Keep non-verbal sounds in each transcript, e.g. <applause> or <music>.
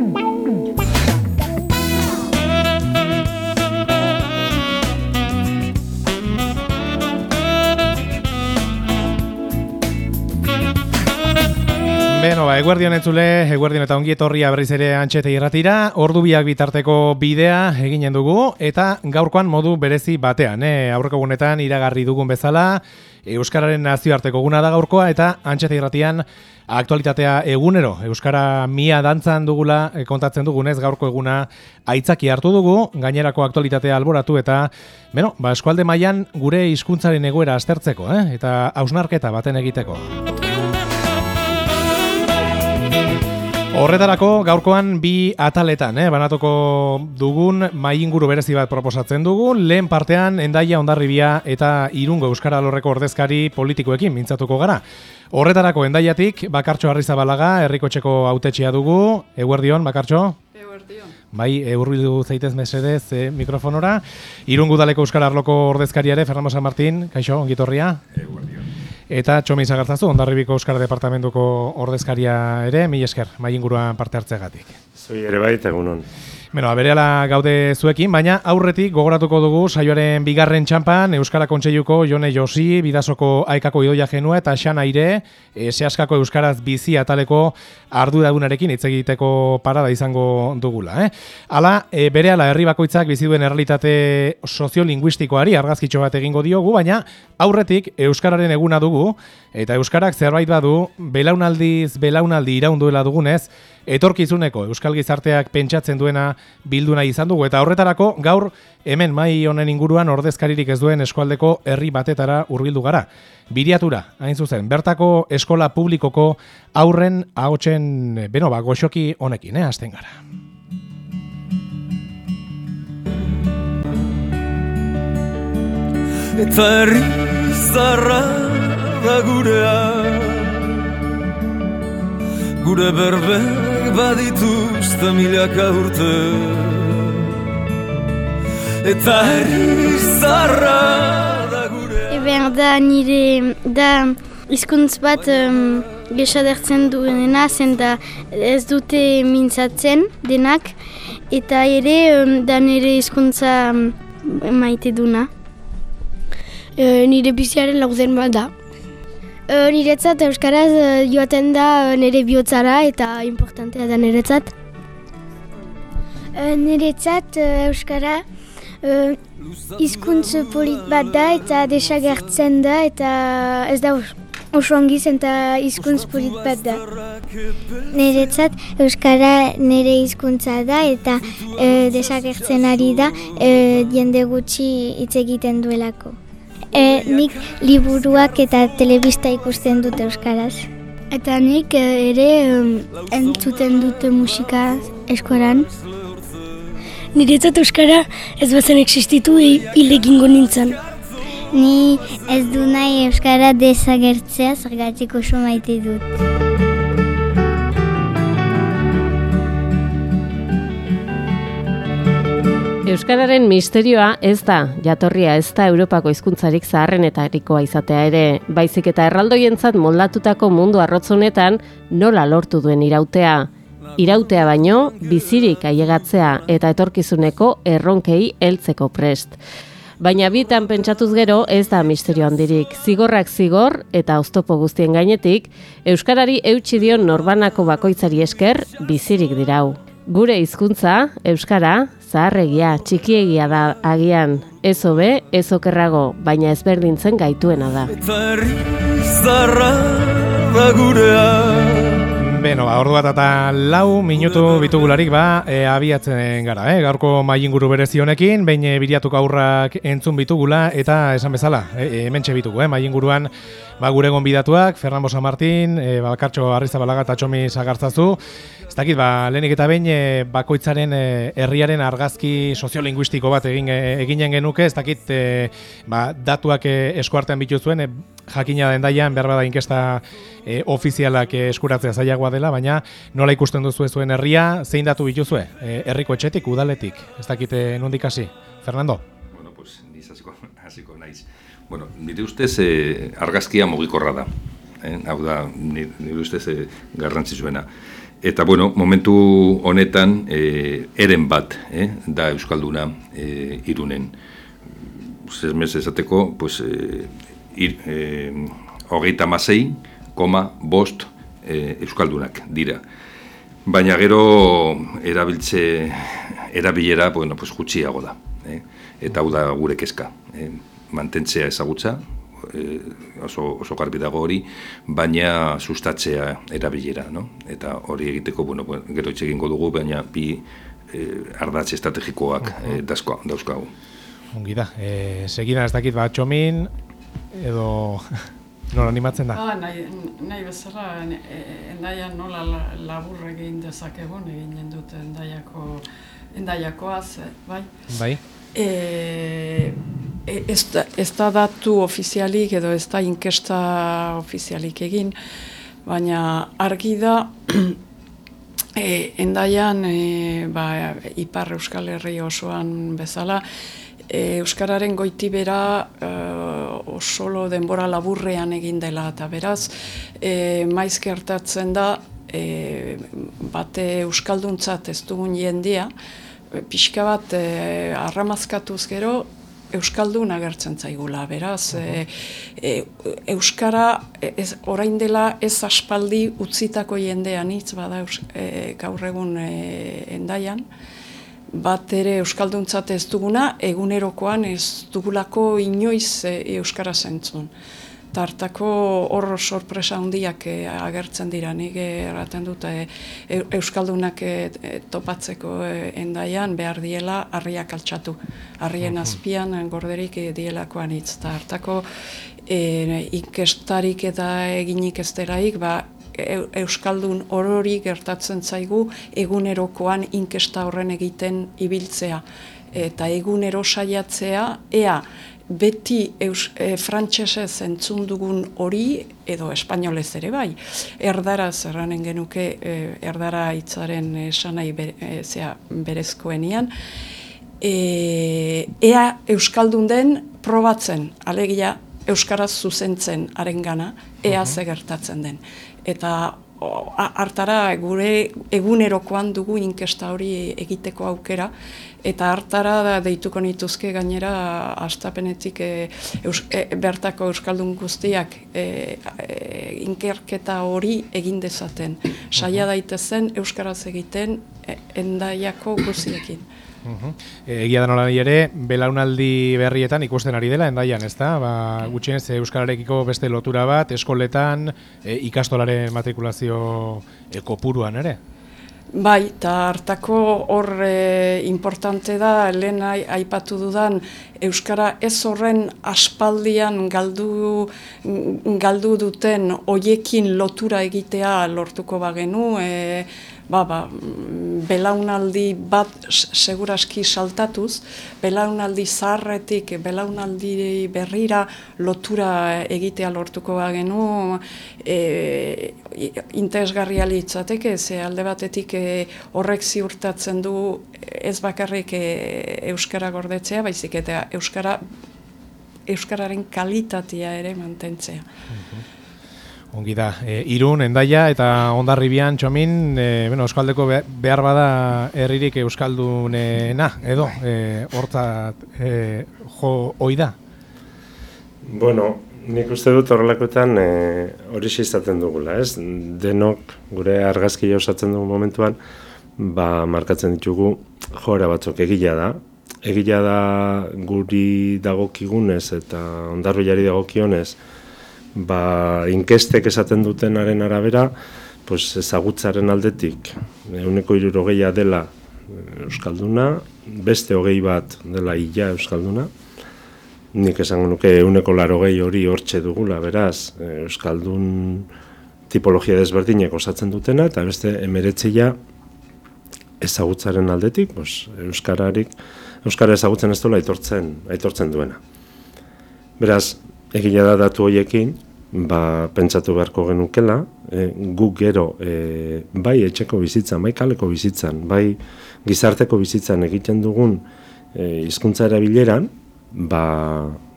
Mm-hmm. Beno, ba, eguerdion entzule, eguerdion eta ongi etorria berriz ere antxete irratira, ordu biak bitarteko bidea eginen dugu, eta gaurkoan modu berezi batean, eh? aurreko gunetan iragarri dugun bezala, Euskararen nazioarteko guna da gaurkoa, eta antxete irratian aktualitatea egunero, Euskara mia dantzan dugula, eh, kontatzen dugunez gaurko eguna aitzaki hartu dugu, gainerako aktualitatea alboratu, eta, beno, ba, eskualde mailan gure hizkuntzaren egoera aztertzeko, eh? eta hausnarketa baten egiteko. Horretarako gaurkoan bi ataletan, eh, banatuko dugun mai inguru berezi bat proposatzen dugu. Lehen partean Endaia Hondarribia eta Irungo Euskara Lorreko ordezkari politikoekin mintzatuko gara. Horretarako Endaiatik Bakartxo Arrizabalaga herrikotxeko hautetxea dugu. Eguerdion Bakartxo? Eguerdion. Bai, eurridu zaitez mesedez eh, mikrofonora. Irungo Udaleko Euskara Arloko ordezkariare Fernando San Martín, kaixo, ongitorria? Eguerdion. Eta Txomi Zagartzazu, Ondarribiko Euskara Departamentuko ordezkaria ere, mi esker, mai inguruan parte hartzegatik. Zoi ere bai, egunon. Beno, abereala gaude zuekin, baina aurretik gogoratuko dugu saioaren bigarren txampan Euskara Kontseiluko Jone Josi, Bidasoko Aikako Idoia Genua eta Xan Aire, e, Seaskako Euskaraz bizi ataleko arduradunarekin hitz egiteko parada izango dugula. Eh? Hala, e, berehala herri bakoitzak bizi duen errealitate soziolinguistikoari argazkitxo bat egingo diogu, baina aurretik Euskararen eguna dugu, eta Euskarak zerbait badu, belaunaldiz belaunaldi iraunduela dugunez, etorkizuneko Euskal Gizarteak pentsatzen duena bildu nahi izan dugu. Eta horretarako gaur hemen mai honen inguruan ordezkaririk ez duen eskualdeko herri batetara hurbildu gara. Biriatura, hain zuzen, bertako eskola publikoko aurren ahotsen, beno ba, goxoki honekin, eh, hasten gara. Eta herri zarra da gurea Gure berbek badituzte milaka urte Eta herri zarra da gurea Eben, da nire, da hizkuntz bat um, gesadertzen duena zen da ez dute mintzatzen denak eta ere um, da nire hizkuntza um, maite duna. E, nire biziaren laurden bat da. E, niretzat Euskaraz e, joaten da e, nire bihotzara eta importantea da niretzat. Niretzat Euskara hizkuntz polit bat da eta desagertzen da eta ez da os- oso ongi zen eta hizkuntz polit bat da. Niretzat Euskara nire hizkuntza da eta desagertzen ari da jende gutxi hitz egiten duelako. E, nik liburuak eta telebista ikusten dut Euskaraz. Eta nik e, ere entzuten dute musika eskolan. Niretzat Euskara ez bazen existitu hil egingo nintzen. Ni ez du nahi Euskara desagertzea zergatik oso maite dut. Euskararen misterioa ez da, jatorria ez da Europako hizkuntzarik zaharrenetarikoa izatea ere, baizik eta erraldoientzat moldatutako mundu arrotzunetan nola lortu duen irautea. Irautea baino, bizirik ailegatzea eta etorkizuneko erronkei heltzeko prest. Baina bitan pentsatuz gero ez da misterio handirik. Zigorrak zigor eta oztopo guztien gainetik, Euskarari eutxi dion norbanako bakoitzari esker bizirik dirau. Gure hizkuntza, Euskara, zaharregia, txikiegia da agian, ez hobe, ez okerrago, baina ezberdintzen gaituena da. Eta gurea Beno, ba, ordu bat eta lau minutu bitugularik ba, e, abiatzen gara, eh? gaurko mai inguru berezi honekin, behin e, biriatuko aurrak entzun bitugula, eta esan bezala, e, hemen bitugu, eh? mai inguruan ba, gure gonbidatuak, Fernando San Martín, e, Bakartxo Arrizabalaga eta Txomi Sagartzazu, Ez dakit, ba, lehenik eta behin e, bakoitzaren e, herriaren argazki soziolinguistiko bat egin, e, eginen genuke, ez dakit e, ba, datuak e, eskuartean bituzuen, e, jakina den daian, behar bada inkesta e, ofizialak e, eskuratzea zailagoa dela, baina nola ikusten duzu zuen herria, zein datu bituzue? E, herriko etxetik, udaletik, ez dakit e, nondik hasi. Fernando? Bueno, pues, niz hasiko, <laughs> hasiko naiz. Bueno, nire ustez eh, argazkia mugikorra da. Eh? Hau da, nire, nire ustez eh, garrantzizuena. Eta, bueno, momentu honetan, e, eren bat, eh, da Euskalduna e, irunen. Zermez esateko, pues, e, ir, e, hogeita masei, koma, bost e, Euskaldunak dira. Baina gero erabiltze, erabilera, bueno, pues, gutxiago da. Eh? Eta hau da gure kezka. Eh? Mantentzea ezagutza, e, oso, oso garbi dago hori, baina sustatzea erabilera, no? Eta hori egiteko, bueno, gero hitz egingo dugu, baina bi e, ardatz estrategikoak e, dauzko, dauzkagu. Ongi da, e, segida ez dakit bat txomin, edo <laughs> nola animatzen da? Ah, nahi, nahi bezala, endaian nola labur egin dezakegun, egin dut endaiako, endaiakoaz, bai? Bai. E, ez, da, ez da datu ofizialik edo ez da inkesta ofizialik egin, baina argi da <clears throat> e, endaian e, ba, Ipar Euskal Herri osoan bezala, e, Euskararen goitibera e, osolo denbora laburrean egin dela eta beraz, e, maizke hartatzen da, e, bate Euskalduntzat ez dugun jendia, pixka bat e, arramazkatuz gero Euskaldun agertzen zaigula, beraz, e, e, Euskara ez, orain dela ez aspaldi utzitako jendean hitz bada e, gaur egun e, endaian, bat ere Euskalduntzat ez duguna, egunerokoan ez dugulako inoiz e, Euskara zentzun. Tartako hor sorpresa handiak eh, agertzen dira. Nik erraten dut e, euskaldunak e, topatzeko endaian behar diela harriak altxatu. Harrien azpian gorderik e, dielakoan hitz ta hartako e, inkestarik eta eginik ez delaik ba Euskaldun orori gertatzen zaigu egunerokoan inkesta horren egiten ibiltzea eta egunero saiatzea ea beti eus, e, frantsesez entzun dugun hori edo espainolez ere bai. Erdara zerranen genuke e, erdara hitzaren esanai be, e, zea berezkoenian. E, ea euskaldun den probatzen, alegia euskaraz zuzentzen arengana, ea uh gertatzen den. Eta hartara gure egunerokoan dugu inkesta hori egiteko aukera, eta hartara da deituko nituzke gainera astapenetik e, e, bertako euskaldun guztiak e, e, inkerketa hori egin dezaten. Saia daitezen euskaraz egiten e, endaiako guztiekin. Uhum. egia da nola ere, belaunaldi berrietan ikusten ari dela, endaian, ez da? Ba, gutxienez, euskararekiko beste lotura bat, eskoletan, e, ikastolaren matrikulazio kopuruan ere? Bai, eta hartako hor e, importante da, lehen aipatu dudan, Euskara ez horren aspaldian galdu, galdu duten hoiekin lotura egitea lortuko bagenu, e, ba, ba, belaunaldi bat seguraski saltatuz, belaunaldi zaharretik, belaunaldi berrira lotura egitea lortuko bagenu, e, interesgarria litzateke, ze alde batetik e, horrek ziurtatzen du ez bakarrik e, Euskara gordetzea, baizik eta Euskara Euskararen kalitatea ere mantentzea. Mhm. Ongi da, e, irun, endaia eta ondarribian txomin, e, bueno, Euskaldeko behar bada herririk Euskaldunena, edo, e, horta e, jo hoi da? Bueno, nik uste dut horrelakoetan e, hori izaten dugula, ez? Denok gure argazki osatzen dugu momentuan, ba, markatzen ditugu jora batzuk egila da. Egila da guri dagokigunez eta ondarbilari dagokionez, ba, inkestek esaten dutenaren arabera, pues, ezagutzaren aldetik, euneko irurogeia dela Euskalduna, beste hogei bat dela illa Euskalduna, nik esango nuke euneko larogei hori hortxe dugula, beraz, Euskaldun tipologia desberdinek osatzen dutena, eta beste emeretzeia ezagutzaren aldetik, pues, Euskararik, Euskara ezagutzen ez dola aitortzen, aitortzen duena. Beraz, egila da datu hoiekin, ba, pentsatu beharko genukela, e, gu gero e, bai etxeko bizitzan, bai kaleko bizitzan, bai gizarteko bizitzan egiten dugun e, hizkuntza erabileran, ba,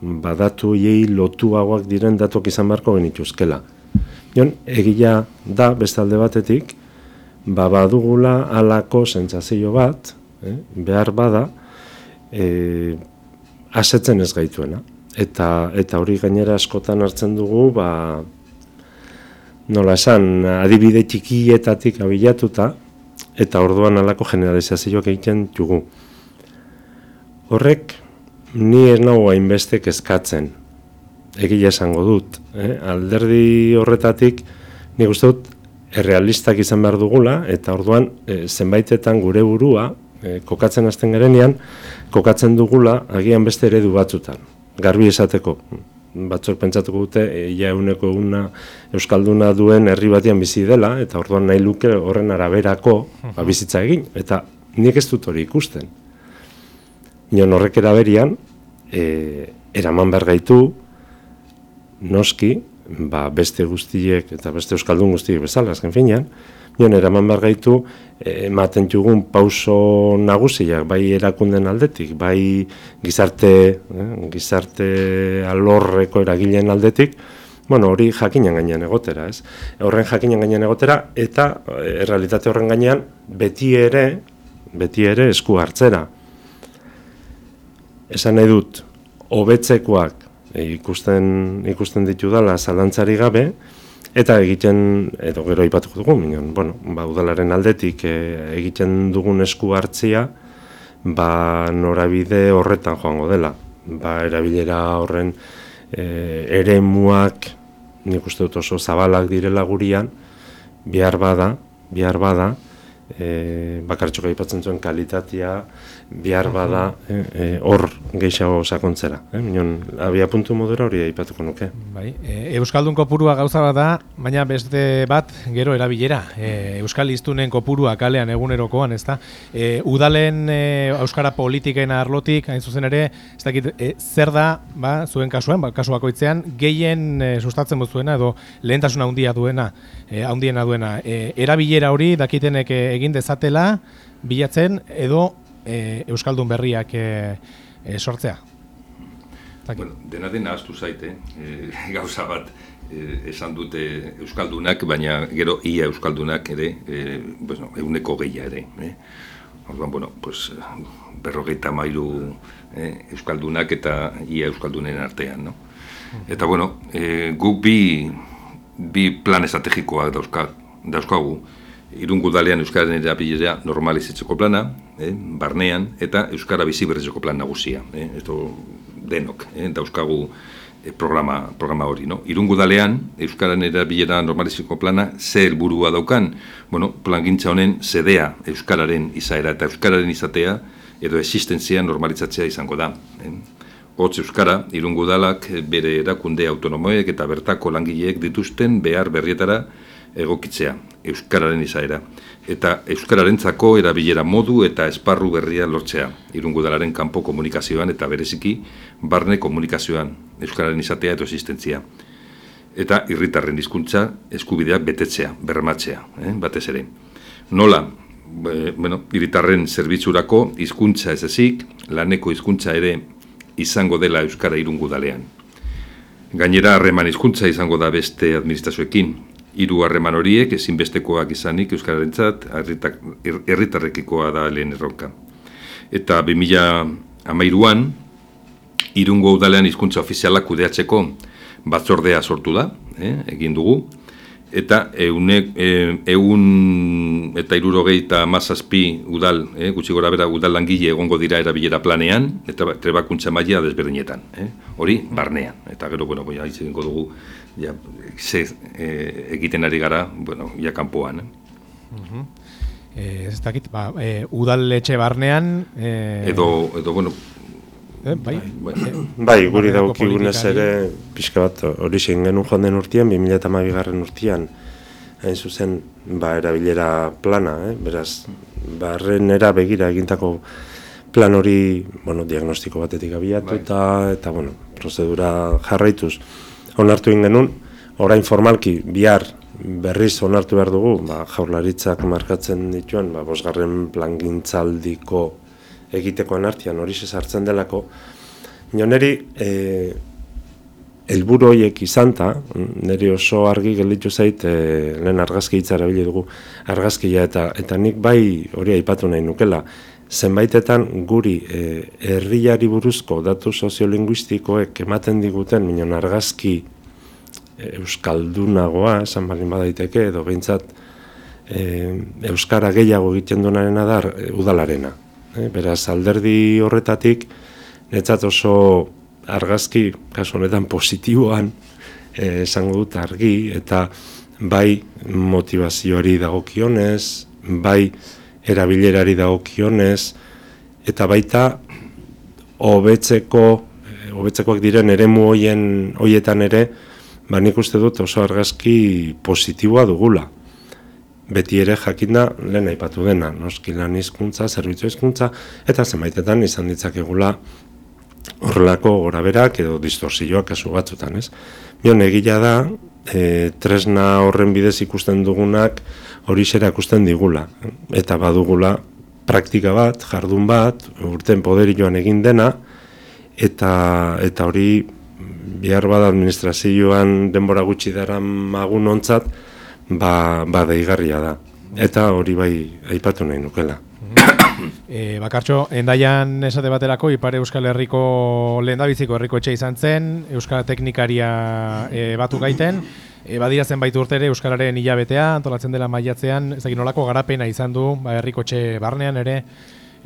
ba datu hiei lotuagoak diren datuak izan beharko genituzkela. Jon, egila da bestalde batetik, ba badugula halako sentsazio bat, eh, behar bada, e, asetzen ez gaituena. Eta, eta hori gainera askotan hartzen dugu, ba, nola esan, adibide txikietatik abilatuta, eta orduan halako generalizazioak egiten dugu. Horrek, ni ez nago hainbeste kezkatzen, egia esango dut. Eh? Alderdi horretatik, nik uste dut, errealistak izan behar dugula, eta orduan, e, zenbaitetan gure burua, e, kokatzen hasten garenean, kokatzen dugula agian beste eredu batzutan. Garbi esateko, batzuk pentsatuko dute, e, ja euneko una Euskalduna duen herri batian bizi dela, eta orduan nahi luke horren araberako ba, bizitza egin, eta nik ez dut hori ikusten. Nion horrek eraberian, e, eraman behar gaitu, noski, ba, beste guztiek eta beste euskaldun guztiek bezala, azken finean, nion eraman behar gaitu, e, ematen jugun pauso nagusiak, bai erakunden aldetik, bai gizarte, eh, gizarte alorreko eragileen aldetik, bueno, hori jakinen gainean egotera, ez? Horren jakinen gainean egotera, eta e, errealitate horren gainean, beti ere, beti ere esku hartzera. Esan nahi dut, hobetzekoak ikusten ikusten ditu dala zalantzari gabe eta egiten edo gero aipatuko dugu minon bueno ba udalaren aldetik e, egiten dugun esku hartzia ba norabide horretan joango dela. Ba erabilera horren e, eremuak nik uste dut oso zabalak direla gurian bihar bada bihar bada e, bakartxoka aipatzen zuen kalitatea bihar bada hor e, gehiago sakontzera. Eh? Minon, abia puntu modera hori aipatuko nuke. Bai, e, Euskaldun kopurua gauza bat da, baina beste bat gero erabilera. E, Euskal iztunen kopurua kalean egunerokoan, ez da? E, udalen e, Euskara politiken arlotik, hain zuzen ere, ez dakit, e, zer da, ba, zuen kasuen, ba, kasu bakoitzean, gehien e, sustatzen bozuena edo lehentasuna handia duena, e, handiena duena. E, erabilera hori dakitenek egin dezatela, bilatzen edo e, Euskaldun berriak e, e, sortzea? Bueno, dena dena astu zaite, e, <laughs> gauza bat e, esan dute Euskaldunak, baina gero ia Euskaldunak ere, e, bueno, euneko gehia ere. E. Orduan, bueno, pues, berrogeita mailu e, Euskaldunak eta ia Euskaldunen artean, no? Eta, bueno, e, guk bi, bi plan estrategikoak dauzka, dauzkagu, irungu dalean Euskararen erabilera normalizatzeko plana, eh, barnean, eta Euskara bizi berrizeko plan nagusia. Eh, eto denok, eh, dauzkagu eh, programa, programa hori. No? Irungu dalean, Euskararen erabilera normalizatzeko plana, ze helburua daukan, bueno, plan gintza honen, zedea Euskararen izaera eta Euskararen izatea, edo existentzia normalizatzea izango da. Eh. Hotz Euskara, irungu dalak bere erakunde autonomoek eta bertako langileek dituzten behar berrietara egokitzea, Euskararen izaera, eta Euskararentzako erabilera modu eta esparru berria lortzea, irungudalaren kanpo komunikazioan eta bereziki barne komunikazioan, Euskararen izatea eta existentzia. Eta irritarren hizkuntza eskubideak betetzea, bermatzea, eh, batez ere. Nola, e, bueno, irritarren zerbitzurako hizkuntza ez ezik, laneko hizkuntza ere izango dela Euskara irungudalean. Gainera harreman hizkuntza izango da beste administrazioekin, hiru harreman horiek ezinbestekoak izanik euskararentzat herritarrekikoa da lehen erronka. Eta 2013an Irungo udalean hizkuntza ofizialak kudeatzeko batzordea sortu da, eh, egin dugu eta eunek, e, egun eta irurogei eta mazazpi udal, e, gutxi gora bera udal langile egongo dira erabilera planean, eta trebakuntza maila desberdinetan, e, hori barnean. Eta gero, bueno, ja, egingo dugu, ja, ze e, egiten ari gara, bueno, ja kanpoan. Eh? Uh ez dakit, ba, e, udal etxe barnean... E... Edo, edo, bueno, Eh, bai, bai, bai. Guri daukigunez ere, pixka bat, hori zen genuen joan den urtean, 2008 garren urtean, hain zuzen, ba, erabilera plana, eh? beraz, barren era begira egintako plan hori, bueno, diagnostiko batetik abiatu, bai. eta, eta, bueno, prozedura jarraituz, onartu egin genuen, orain formalki, bihar, berriz onartu behar dugu, ba, jaurlaritzak markatzen dituen, ba, bosgarren plangintzaldiko egitekoan artian hori sartzen delako, nioneri e, helburu horiek izanta, niri oso argi gelditu zait, e, lehen argazki hitza erabili dugu argazkia eta eta nik bai hori aipatu nahi nukela, zenbaitetan guri e, herriari buruzko datu soziolinguistikoek ematen diguten minon argazki euskaldunagoa, esan baldin badaiteke, edo behintzat e, euskara gehiago egiten duenarena da e, udalarena. E, beraz, alderdi horretatik, netzat oso argazki, kasu honetan positiboan, eh, esango dut argi, eta bai motivazioari dagokionez, bai erabilerari dagokionez, eta baita hobetzeko eh, hobetzekoak diren eremu hoien hoietan ere, ba nik uste dut oso argazki positiboa dugula. Beti ere jakinda lehen aipatu dena, noski lan hizkuntza, zerbitzu hizkuntza eta zenbaitetan izan ditzakegula horrelako goraberak edo distorsioak kasu batzutan, ez? Bion egila da, e, tresna horren bidez ikusten dugunak hori xera ikusten digula. Eta badugula praktika bat, jardun bat, urten poderi joan egin dena, eta, eta hori bihar bada administrazioan denbora gutxi dara magun ontzat, ba, ba deigarria da. Eta hori bai aipatu nahi nukela. E, bakartxo, endaian esate baterako, Ipare Euskal Herriko lehendabiziko herriko etxe izan zen, Euskal Teknikaria e, batu gaiten, e, badira zenbait urtere Euskararen hilabetea, antolatzen dela maiatzean, ez dakit nolako garapena izan du, ba, herriko etxe barnean ere,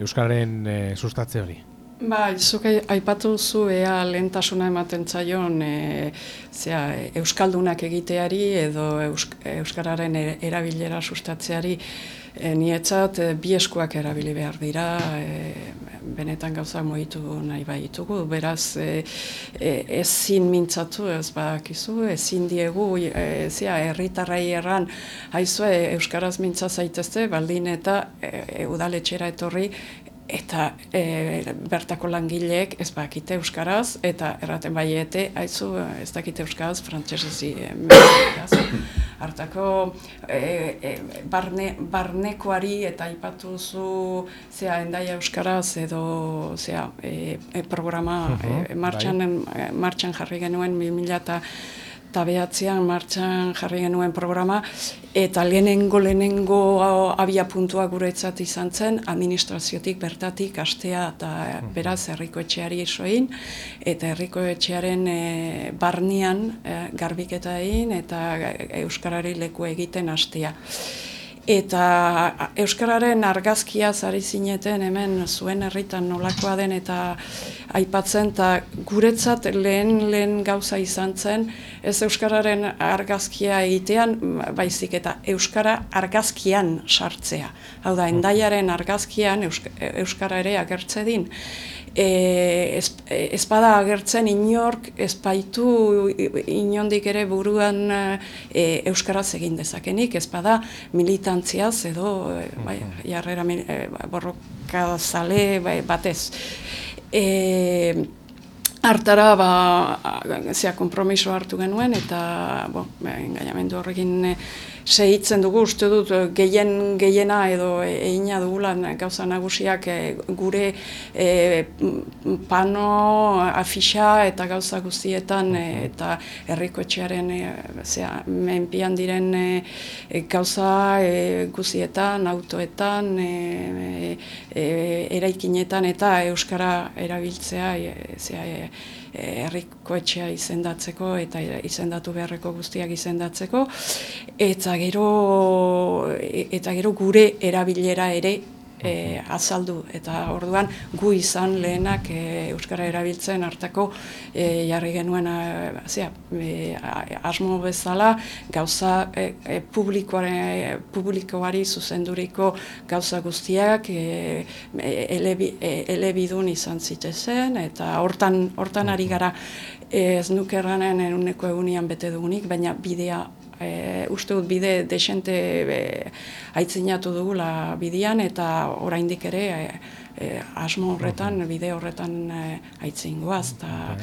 Euskararen e, sustatze hori. Ba, zuk aipatu zu ea lehentasuna ematen zaion e, zera, Euskaldunak egiteari edo Euskararen erabilera sustatzeari. E, nietzat, e, bi eskuak erabili behar dira, e, benetan gauza moitu nahi baitugu, beraz e, e, ezin mintzatu ez bakizu, ezin diegu, e, zia, erritarrai erran, haizue, Euskaraz mintza zaitezte, baldin eta e, e, udaletxera etorri, eta e, bertako langileek ez bakite euskaraz eta erraten baiete haizu ez dakite euskaraz frantsesezi hartako e, e, barne, barnekoari eta aipatu zu zea endaia euskaraz edo zea e, e, programa uh -huh, martxan, bai. martxan jarri genuen 2000 eta behatzean martxan jarri genuen programa, eta lehenengo lehenengo abia puntua guretzat izan zen, administraziotik bertatik astea eta beraz herriko etxeari isoin, eta herriko etxearen e, barnian e, garbiketa egin eta Euskarari leku egiten astea eta euskararen argazkia zari zineten hemen zuen herritan nolakoa den eta aipatzen eta guretzat lehen lehen gauza izan zen ez euskararen argazkia egitean baizik eta euskara argazkian sartzea. Hau da, endaiaren argazkian euskara ere agertze din e, ez, bada agertzen inork ez baitu inondik ere buruan e, euskaraz egin dezakenik, ez bada militantziaz edo e, bai, jarrera e, borroka zale bai, batez. E, Artara, ba, zea, kompromiso hartu genuen, eta, bo, engainamendu horrekin segitzen dugu uste dut eh, gehien gehiena edo egina dugula gauza nagusiak eh, gure e, pano afixa eta gauza guztietan eta herriko etxearen e, menpian diren gauza e, guztietan, autoetan, e, eraikinetan eta euskara erabiltzea e, herriko etxea izendatzeko eta izendatu beharreko guztiak izendatzeko. Eta gero eta gero gure erabilera ere e, azaldu. Eta orduan gu izan lehenak e, euskara erabiltzen hartako e, jarri genuen zera, e, asmo bezala gauza e, e, publikoare, publikoari zuzenduriko gauza guztiak e, elebi, e, elebidun izan zitezen. Eta hortan hortan ari gara ez nukerranen uneko egunian bete dugunik, baina bidea e, uste dut bide desente e, aitzinatu dugula bidian eta oraindik ere e, asmo horretan, bide horretan e, aitzin goaz. Ta,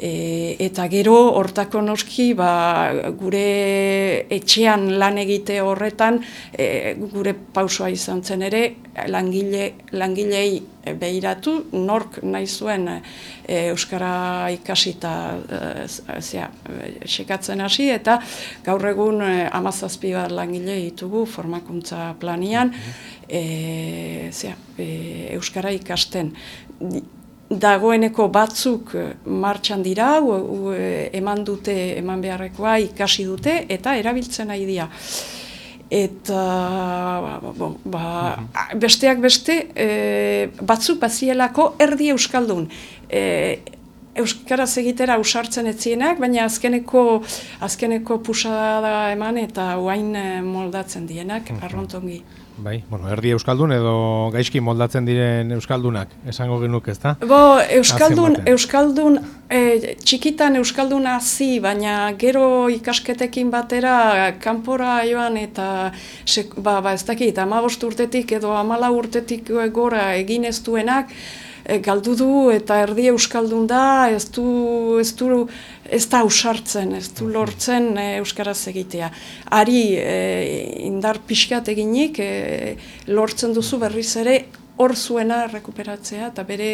E, eta gero hortako noski ba, gure etxean lan egite horretan e, gure pausoa izan zen ere langile, langilei behiratu nork nahi zuen e, Euskara ikasi eta e, sekatzen hasi eta gaur egun e, amazazpi bat langile ditugu formakuntza planian e, zera, e, Euskara ikasten dagoeneko batzuk eh, martxan dira, u, u, eman dute, eman beharrekoa ikasi dute, eta erabiltzen nahi dira. Eta ba, ba, besteak beste, e, batzuk bazielako erdi euskaldun. E, Euskaraz egitera usartzen etzienak, baina azkeneko azkeneko pusada eman eta uain moldatzen dienak, arrontongi. Bai, bueno, erdi euskaldun edo gaizki moldatzen diren euskaldunak, esango genuk ez da? Bo, euskaldun, euskaldun e, txikitan euskaldun hasi, baina gero ikasketekin batera kanpora joan eta sek, ba, ba, ez dakit, amabost urtetik edo amala urtetik gora egin ez duenak, galdu du eta erdi euskaldun da, ez du, ez du, ez da usartzen, ez du lortzen e, euskaraz egitea. Ari e, indar pixkat eginik e, lortzen duzu berriz ere hor zuena rekuperatzea eta bere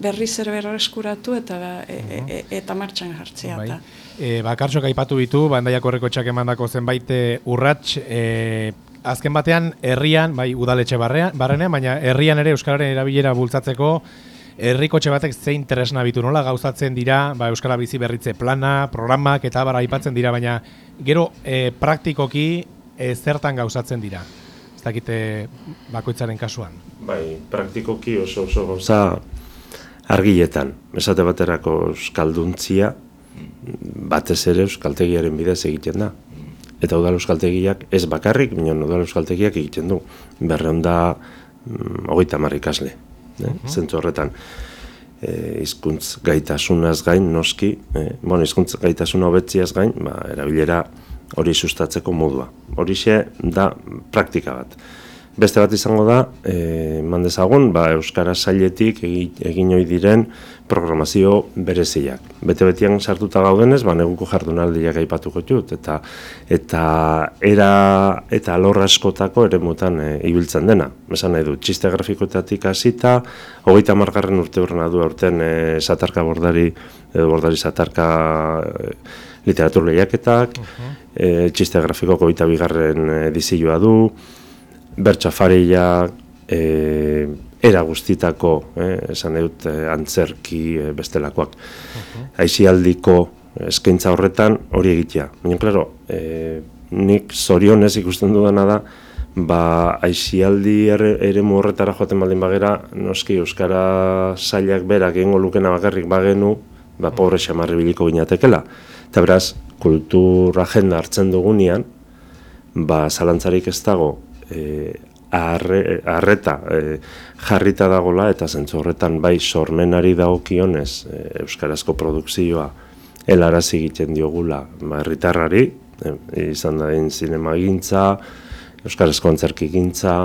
berriz ere berreskuratu eta e, e, eta martxan jartzea. Bai. E, bakartxok aipatu ditu, bandaiako horreko txak emandako zenbait urrats, e, azken batean herrian, bai udaletxe barrean, barrenean, baina herrian ere Euskararen erabilera bultzatzeko herriko batek zein tresna bitu nola gauzatzen dira, ba, Euskara bizi berritze plana, programak eta bara aipatzen dira, baina gero e, praktikoki e, zertan gauzatzen dira. Ez dakite bakoitzaren kasuan. Bai, praktikoki oso oso gauza argiletan. Esate baterako euskalduntzia batez ere euskaltegiaren bidez egiten da. Eta udal euskaltegiak ez bakarrik, minon udal euskaltegiak egiten du. Berreunda mm, hogeita marrikasle eh, zentzu horretan. E, izkuntz gaitasunaz gain, noski, e, bueno, izkuntz gaitasuna hobetziaz gain, ba, erabilera hori sustatzeko modua. Horixe da praktika bat. Beste bat izango da, e, mandezagun, ba, Euskara Sailetik egin ohi diren programazio bereziak. Bete-betian sartuta gaudenez, ba, neguko jardunaldiak aipatuko dut, eta eta era eta alor askotako ere mutan e, ibiltzen dena. Esan nahi du, txiste grafikoetatik hasita, hogeita margarren urte horren adu aurten e, satarka bordari, edo bordari satarka e, literatur lehiaketak, uh txiste grafikoko hogeita bigarren edizioa du, bertxafaria e, era guztitako, eh, esan dut e, antzerki e, bestelakoak. Uh Aizialdiko eskaintza horretan hori egitea. Baina, klaro, e, nik zorionez ikusten dudana da, ba, aizialdi ere, horretara joaten baldin bagera, noski Euskara zailak berak egingo lukena bakarrik bagenu, ba, pobre xamarri biliko ginatekela. Eta beraz, kultura agenda hartzen dugunean, ba, zalantzarik ez dago, e, arre, arreta e, jarrita dagola eta zentzu horretan bai sormenari dagokionez e, euskarazko produkzioa helarazi egiten diogula herritarrari e, izan da den sinemagintza euskarazko antzerkigintza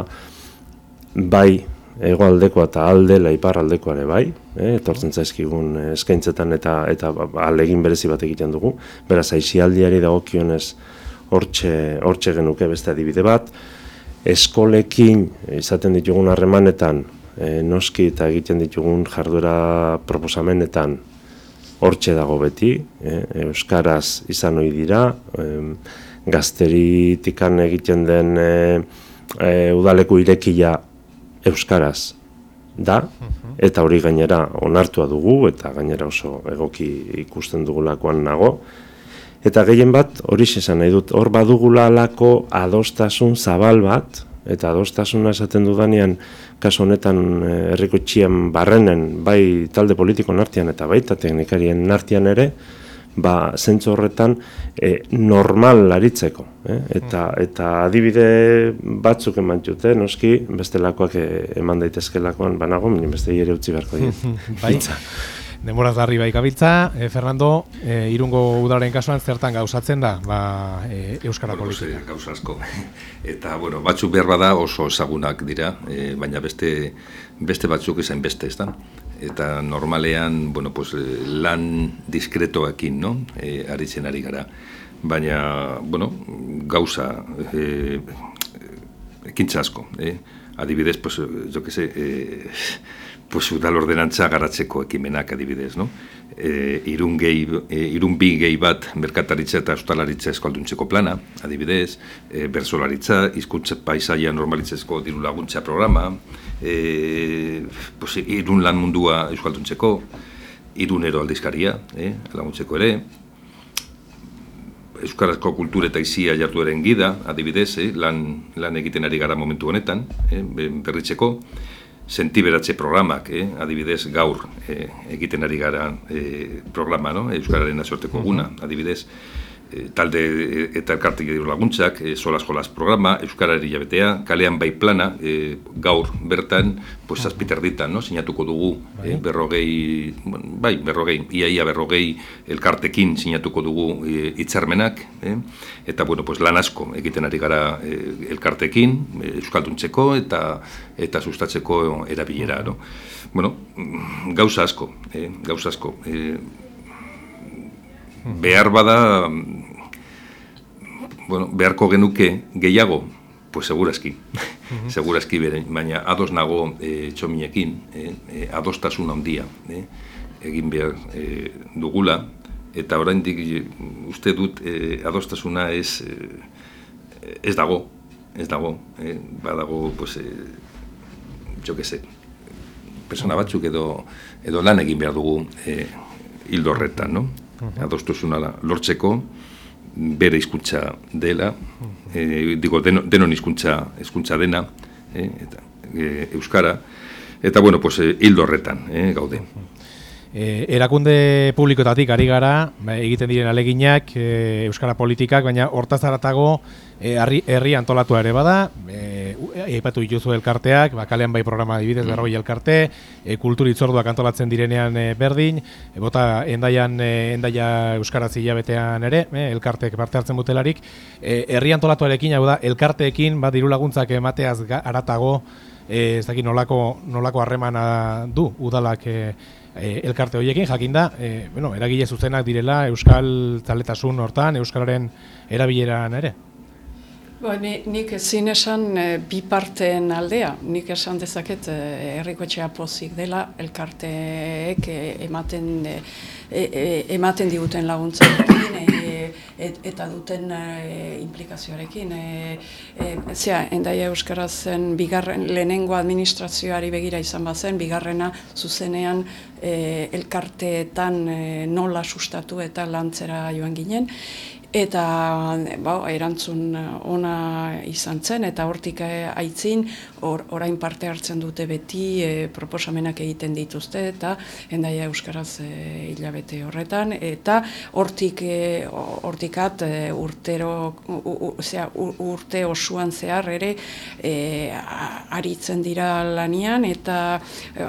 bai egoaldeko eta alde laiparraldeko ere bai, eh, etortzen zaizkigun eskaintzetan eta eta alegin berezi bat egiten dugu. Beraz aisialdiari dagokionez hortxe hortxe genuke beste adibide bat eskolekin izaten ditugun harremanetan e, noski eta egiten ditugun jarduera proposamenetan hortxe dago beti, e, euskaraz izan ohi dira, e, gazteritikan egiten den e, e, udaleku irekia euskaraz da, eta hori gainera onartua dugu, eta gainera oso egoki ikusten dugulakoan nago, Eta gehien bat, hori esan nahi dut, hor badugula alako adostasun zabal bat, eta adostasuna esaten dudanean, kasu honetan eh, herriko txian barrenen, bai talde politiko nartian eta baita teknikarien nartian ere, ba, zentzu horretan e, normal laritzeko. Eh? Eta, eta adibide batzuk eman jute, noski, bestelakoak eman daitezkelakoan banago, beste ere utzi beharko dira. <laughs> Baitza. Demoraz darri bai gabiltza, e, Fernando, e, irungo udaren kasuan zertan gauzatzen da ba, e, Euskara bueno, politika? Gauza asko. <laughs> Eta, bueno, batzuk behar bada oso ezagunak dira, e, baina beste, beste batzuk ezain beste, ez da? eta normalean, bueno, pues, eh, lan diskretoekin, no? E, aritzen ari gara. Baina, bueno, gauza, e, ekintza asko, eh? Adibidez, pues, jo que sé, e, pues, udal ordenantza garatzeko ekimenak adibidez, no? E, irun, gehi, e, irun bi gehi bat merkataritza eta ustalaritza eskalduntzeko plana, adibidez, e, bersolaritza, izkuntza paisaia normalitzezko diru laguntza programa, e, pues, irun lan mundua euskalduntzeko, irunero aldizkaria, eh, laguntzeko ere, Euskarazko kultur eta izia jartuaren gida, adibidez, eh, lan, lan egiten ari gara momentu honetan, eh, berritzeko, sentiberatze programak, eh, adibidez, gaur eh, egiten ari gara eh, programa, no? Euskararen azorteko guna, adibidez, talde eh, eta elkartik laguntzak, eh, solas jolas programa, Euskarari jabetea, kalean bai plana, eh, gaur bertan, pues azpiterditan, no? sinatuko dugu, eh, berrogei, bai, berrogei, iaia berrogei elkartekin sinatuko dugu eh, hitzarmenak, eh, eta bueno, pues lan asko egiten ari gara eh, elkartekin, eh, Euskalduntzeko eta eta sustatzeko erabilera, no? Bueno, gauza asko, eh, gauza asko. Eh, behar bada, bueno, beharko genuke gehiago, pues segurazki, segurazki bere, baina ados nago e, txominekin, e, e, adostasun handia, e, egin behar e, dugula, eta oraindik uste dut e, adostasuna ez, ez dago, ez dago, e, badago, pues, e, jo que se, persona batzuk edo, edo lan egin behar dugu e, hildo horretan, no? Adostuzuna lortzeko bere hizkuntza dela, e, digo, denon hizkuntza hizkuntza dena, e, eta, e, euskara, eta bueno, pues, hildo horretan e, gaude. E, erakunde publikoetatik ari gara, ba, egiten diren aleginak, e, euskara politikak, baina hortaz aratago e, herri antolatua ere bada, e, aipatu dituzu elkarteak, ba, kalean bai programa dibidez, mm. elkarte, e, kulturitzorduak antolatzen direnean e, berdin, e, bota endaian, e, endaia euskaraz hilabetean ere, e, elkarteek parte hartzen butelarik, e, herri antolatuarekin, hau da, elkarteekin, ba, diru laguntzak emateaz aratago, e, ez dakit nolako, nolako harremana du, udalak, e, e, elkarte horiekin jakinda, e, bueno, eragile zuzenak direla euskal taletasun hortan, euskalaren erabileran ere. Bo, ni, nik ezin esan e, bi parteen aldea, nik esan dezaket e, errikoetxea pozik dela elkarteek e, ematen, e, e, ematen diguten laguntzarekin e, eta duten e, implikazioarekin. E, e, zera, endaia euskarazen bigarren lehenengo administrazioari begira izan bazen, bigarrena zuzenean e, elkarteetan e, nola sustatu eta lantzera joan ginen eta ba, erantzun ona izan zen, eta hortik eh, aitzin, or, orain parte hartzen dute beti e, proposamenak egiten dituzte, eta endaia Euskaraz e, hilabete horretan, eta hortik e, hortikat urtero, u, urte osuan zehar ere e, aritzen dira lanian, eta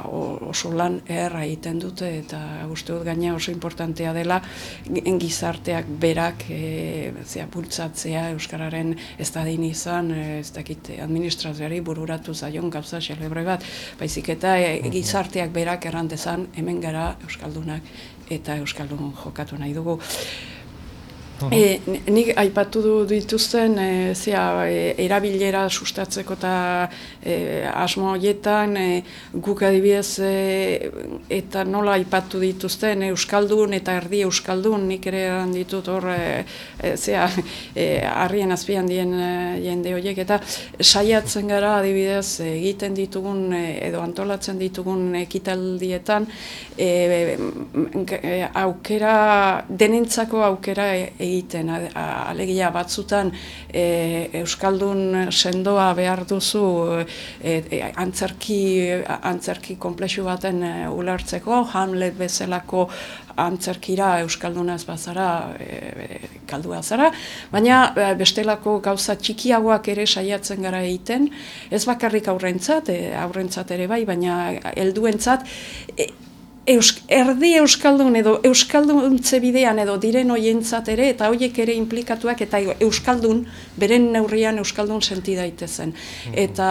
oso lan erra egiten dute, eta uste dut gaina oso importantea dela gizarteak berak e, zea bultzatzea Euskararen ez da izan, ez dakit administrazioari bururatu zaion gauza xelebre bat, baizik eta e, mhm. gizarteak berak errandezan hemen gara Euskaldunak eta Euskaldun jokatu nahi dugu. E, nik aipatu du dituzten e, zea, e, erabilera sustatzeko eta e, asmo horietan e, guk adibidez e, eta nola aipatu dituzten Euskaldun eta erdi Euskaldun nik ere ditut hor e, e, zea <laughs> e, harrien azpian dien e, jende horiek. Eta saiatzen gara adibidez egiten ditugun edo antolatzen ditugun ekitaldietan e, e, aukera denentzako aukera egiten. Alegia batzutan e, euskaldun sendoa behar duzu e, e, antzerki antzerki komplexu baten e, ulertzeko. Hamlet bezalako antzerkira euskaldunaz bazara e, kaldua zara, baina bestelako gauza txikiagoak ere saiatzen gara egiten, ez bakarrik aurrentzat, e, aurrentzat ere bai, baina helduentzat e, Eusk, erdi euskaldun edo euskalduntze bidean edo diren hoientzat ere eta hoiek ere implikatuak eta euskaldun beren neurrian euskaldun senti daitezen. Eta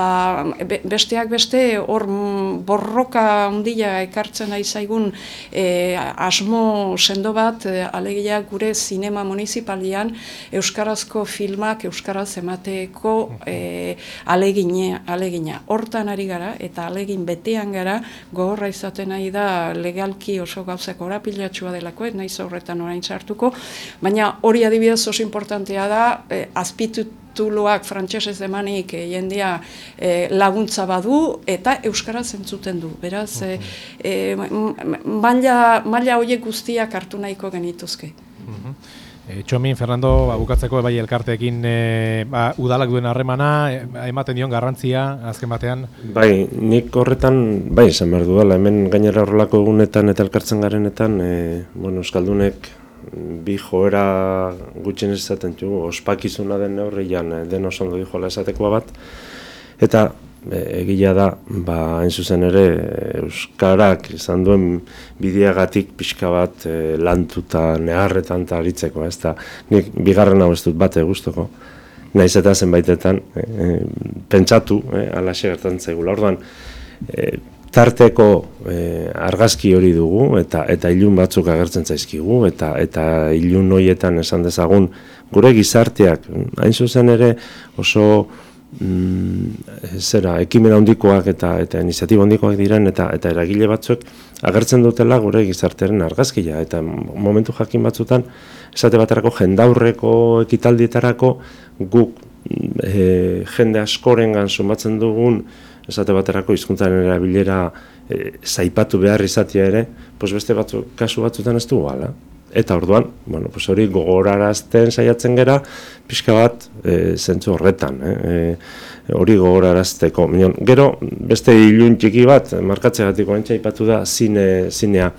besteak beste hor borroka handia ekartzen nahi zaigun e, asmo sendo bat e, alegia gure zinema municipalian euskarazko filmak euskaraz emateeko e, alegine, alegina. Hortan ari gara eta alegin betean gara gogorra izaten nahi da legalki oso gauzak orapilatxua delako, ez naiz horretan orain sartuko, baina hori adibidez oso importantea da, eh, azpitutuloak frantsesez emanik eh, jendia eh, laguntza badu eta euskara zentzuten du. Beraz, eh, eh, maila, maila horiek guztiak hartu nahiko genituzke. E, Txomin, Fernando, ba, bukatzeko bai elkarteekin e, ba, udalak duen harremana, e, ematen dion garrantzia, azken batean? Bai, nik horretan, bai, esan behar dudala, hemen gainera horrelako egunetan eta elkartzen garenetan, e, bueno, Euskaldunek bi joera gutxen ezaten txu, ospakizuna den neurrian, den oso ondo dijola esatekoa bat, eta egia da, ba, hain zuzen ere, Euskarak izan duen bideagatik pixka bat e, lantuta neharretan eta aritzeko, ez da, nik bigarren hau ez dut bate guztoko, naiz eta zenbaitetan, e, e, pentsatu, e, alaxe gertan zaigula, orduan, e, tarteko e, argazki hori dugu, eta eta ilun batzuk agertzen zaizkigu, eta eta ilun hoietan esan dezagun, gure gizarteak, hain zuzen ere, oso, mm, zera, ekimen handikoak eta eta iniziatiba handikoak diren eta eta eragile batzuk agertzen dutela gure gizartearen argazkia eta momentu jakin batzutan esate baterako jendaurreko ekitaldietarako guk e, jende askorengan sumatzen dugun esate baterako hizkuntzaren erabilera e, zaipatu behar izatea ere, pues beste batzu, kasu batzutan ez du gala. Eta orduan, bueno, pues hori gogorarazten saiatzen gera, pixka bat e, zentzu horretan. Eh? E, hori gogorarazteko. Minon, gero, beste ilun txiki bat, markatzegatik oantxa ipatu da, zine, zinea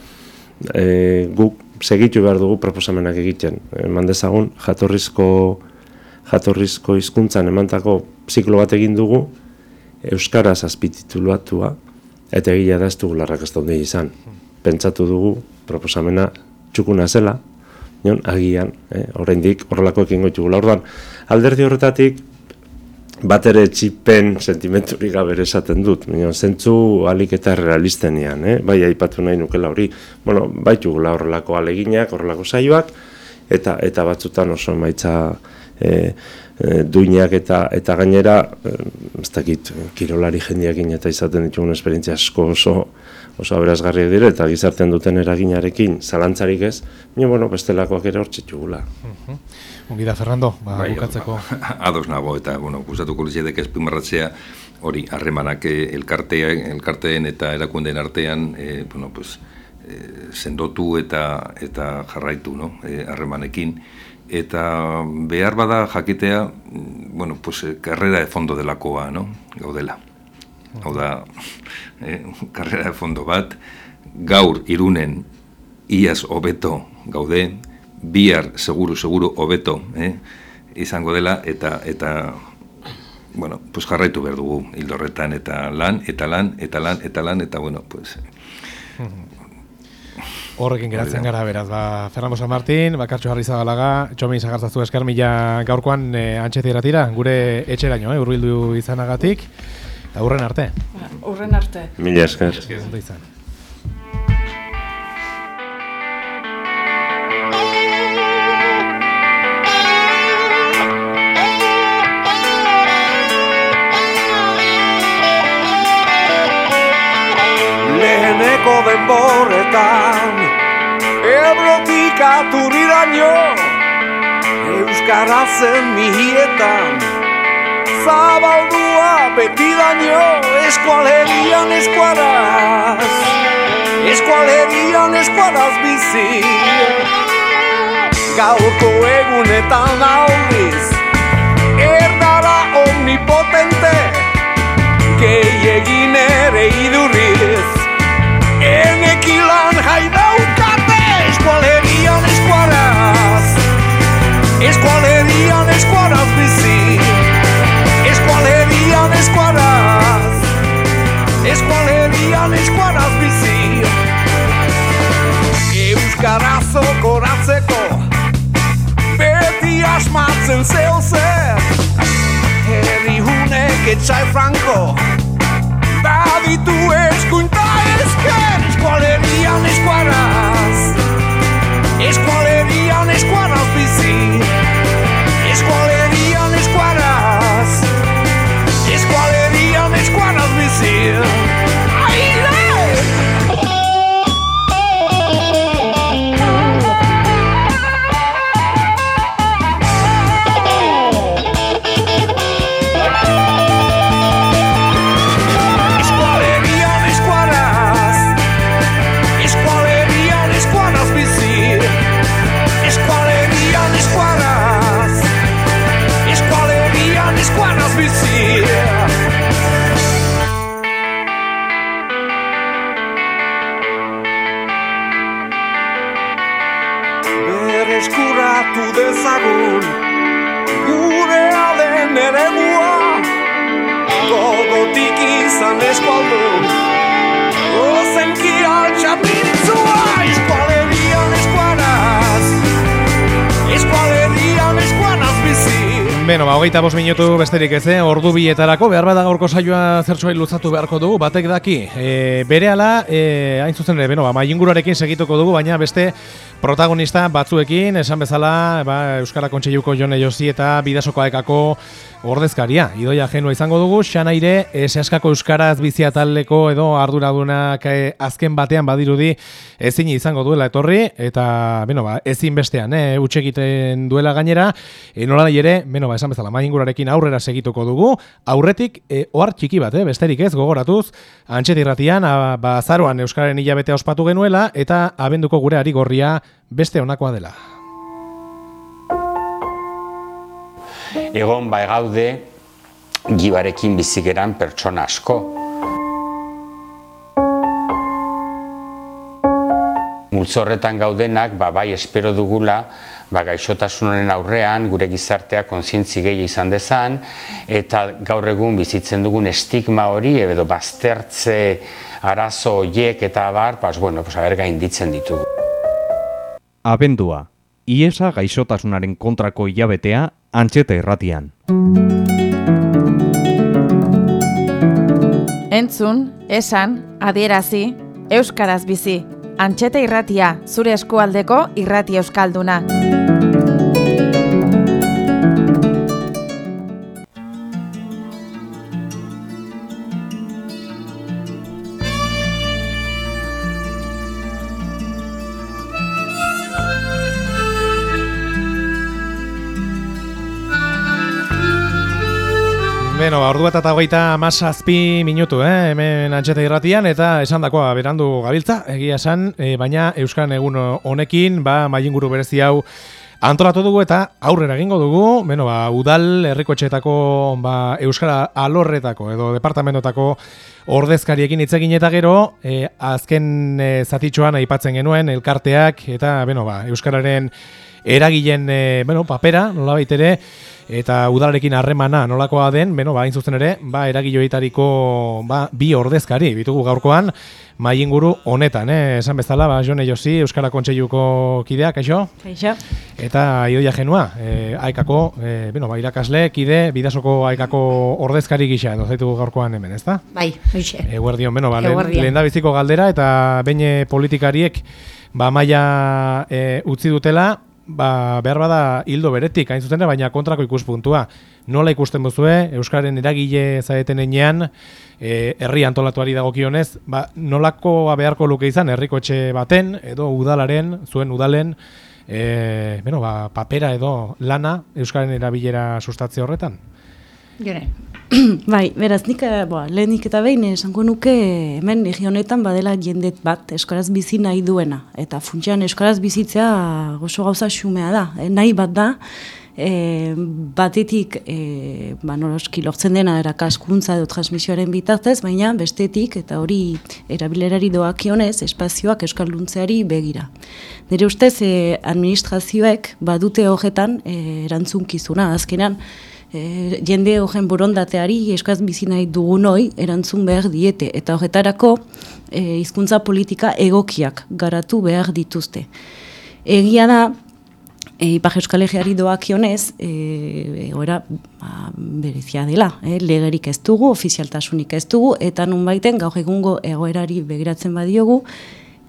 e, guk segitu behar dugu proposamenak egiten. E, mandezagun, jatorrizko jatorrizko hizkuntzan emantako ziklo bat egin dugu, Euskaraz azpitituluatua, eta egia da ez dugu larrak ez izan. Pentsatu dugu proposamena txukuna zela, nion, agian, eh, oraindik horrelako ekin goitu Orduan, alderdi horretatik, bat ere txipen sentimenturik gabe esaten dut, nion, zentzu alik eta realistenian, eh? bai aipatu nahi nukela hori, bueno, bai txugula horrelako aleginak, horrelako saioak, eta eta batzutan oso maitza eh, eh, duinak eta eta gainera, e, ez dakit, kirolari jendiakin eta izaten ditugun esperientzia asko oso, oso aberazgarri dire eta gizartean duten eraginarekin zalantzarik ez, nio bueno, bestelakoak ere hor txetxugula. Uh Ongi da, Fernando, ba, bai, bukatzeko. <laughs> Ados nago, eta, bueno, gustatuko lizidek ez pimarratzea, hori, harremanak eh, elkartea, elkarteen eta erakundeen artean, e, bueno, pues, e, sendotu eta eta jarraitu, no, harremanekin. Eta behar bada jakitea, bueno, pues, karrera de fondo delakoa, no, gaudela. Hau da, <laughs> eh, karrera de fondo bat, gaur irunen iaz hobeto gaude, bihar seguru, seguru hobeto eh, izango dela, eta, eta bueno, pues jarraitu behar dugu hildorretan, eta lan, eta lan, eta lan, eta lan, eta bueno, pues... Horrekin geratzen gara beraz, ba, Fernando San Martín, bakartxo jarri zabalaga, txomin zagartzatu eskar mila gaurkoan e, tira, gure etxeraino, eh, urbildu izanagatik. Eta hurren arte. Hurren arte. Mila esker. Mila esker. Leheneko aturiraino Euskarazen mihietan. Zabaldua beti daño eskualerian eskuaraz. Eskualerian eskuaraz bizi. Gaurko egunetan aldiz erdara omnipotente zeo zer Herri hunek etxai franko Baditu eskuinta esker Eskualerian eskuara eskuara Beno, ba, hogeita bost minutu besterik ez, eh? ordu bietarako, behar bada gaurko saioa zertxoa luzatu beharko dugu, batek daki. E, bere ala, e, hain zuzen ere, beno, ba, maingurarekin segituko dugu, baina beste protagonista batzuekin, esan bezala, ba, Euskara Kontseiluko Jone Josi eta Bidasoko Aekako ordezkaria. Idoia genua izango dugu, xanaire, esaskako Euskaraz bizia taldeko edo arduradunak eh, azken batean badirudi ezin izango duela etorri, eta, beno, ba, ezin bestean, eh, utxe egiten duela gainera, e, nola ere, beno, ba, esan bezala, maingurarekin aurrera segituko dugu, aurretik, e, ohar txiki bat, eh, besterik ez, gogoratuz, antxet irratian, a, ba, zaroan Euskararen hilabetea ospatu genuela, eta abenduko gure ari gorria beste honakoa dela. Egon bai gaude gibarekin bizigeran pertsona asko. Multzo horretan gaudenak, ba, bai espero dugula, ba, gaixotasunaren aurrean gure gizartea kontzientzi gehi izan dezan, eta gaur egun bizitzen dugun estigma hori, edo baztertze arazo horiek eta bar, pues, bueno, pues, aber gainditzen ditugu. Abendua, iesa gaixotasunaren kontrako hilabetea antxeta irratian. Entzun, esan, adierazi, euskaraz bizi. Antxeta irratia, zure eskualdeko irrati euskalduna. Beno, ba, ordu bat eta hogeita amazazpi minutu, eh? hemen antxeta irratian, eta esan dakoa berandu gabiltza, egia esan, e, baina Euskal egun honekin, ba, mailinguru berezi hau antolatu dugu eta aurrera egingo dugu, beno, ba, udal herrikotxeetako ba, Euskara alorretako edo departamentotako ordezkariekin hitz eta gero, e, azken e, zatitxoan aipatzen genuen elkarteak eta beno, ba, Euskararen eragilen e, bueno, papera, nola ere, eta udalarekin harremana nolakoa den, beno, ba, zuzen ere, ba, eragiloetariko ba, bi ordezkari, bitugu gaurkoan, mai inguru honetan, eh? esan bezala, ba, Jone Josi, Euskara Kontseiluko kideak, kaixo? Kaixo. Eta Idoia Genua, e, aekako, e, bueno, ba, irakasle, kide, bidasoko aekako ordezkari gisa, edo zaitu gaurkoan hemen, ezta? Bai, hoxe. Eguerdion, beno, ba, lehen, da biziko galdera, eta behin politikariek, ba, maia e, utzi dutela, ba, behar bada hildo beretik, hain zuzen, ere, baina kontrako ikuspuntua. Nola ikusten duzue, Euskaren eragile zaeten enean, e, herri antolatuari dagokionez, ba, nolako beharko luke izan, herrikotxe baten, edo udalaren, zuen udalen, e, bueno, ba, papera edo lana Euskaren erabilera sustatze horretan? Jone. <clears throat> bai, beraz, nik, eh, boa, lehenik eta behin esango nuke hemen honetan badela jendet bat euskaraz bizi nahi duena. Eta funtsean euskaraz bizitzea oso gauza xumea da. Eh, nahi bat da, e, batetik e, ba, noroski lortzen dena erakaskuntza edo transmisioaren bitartez, baina bestetik, eta hori erabilerari doakionez, espazioak euskalduntzeari begira. Nire ustez, e, administrazioek badute horretan e, erantzunkizuna, azkenan, e, jende horren borondateari euskaz bizi nahi dugunoi erantzun behar diete eta horretarako e, hizkuntza politika egokiak garatu behar dituzte. Egia da E, Ipar Euskal Herriari doakionez, e, egoera ba, berezia dela, e, legerik ez dugu, ofizialtasunik ez dugu, eta nun baiten gaur egungo egoerari begiratzen badiogu,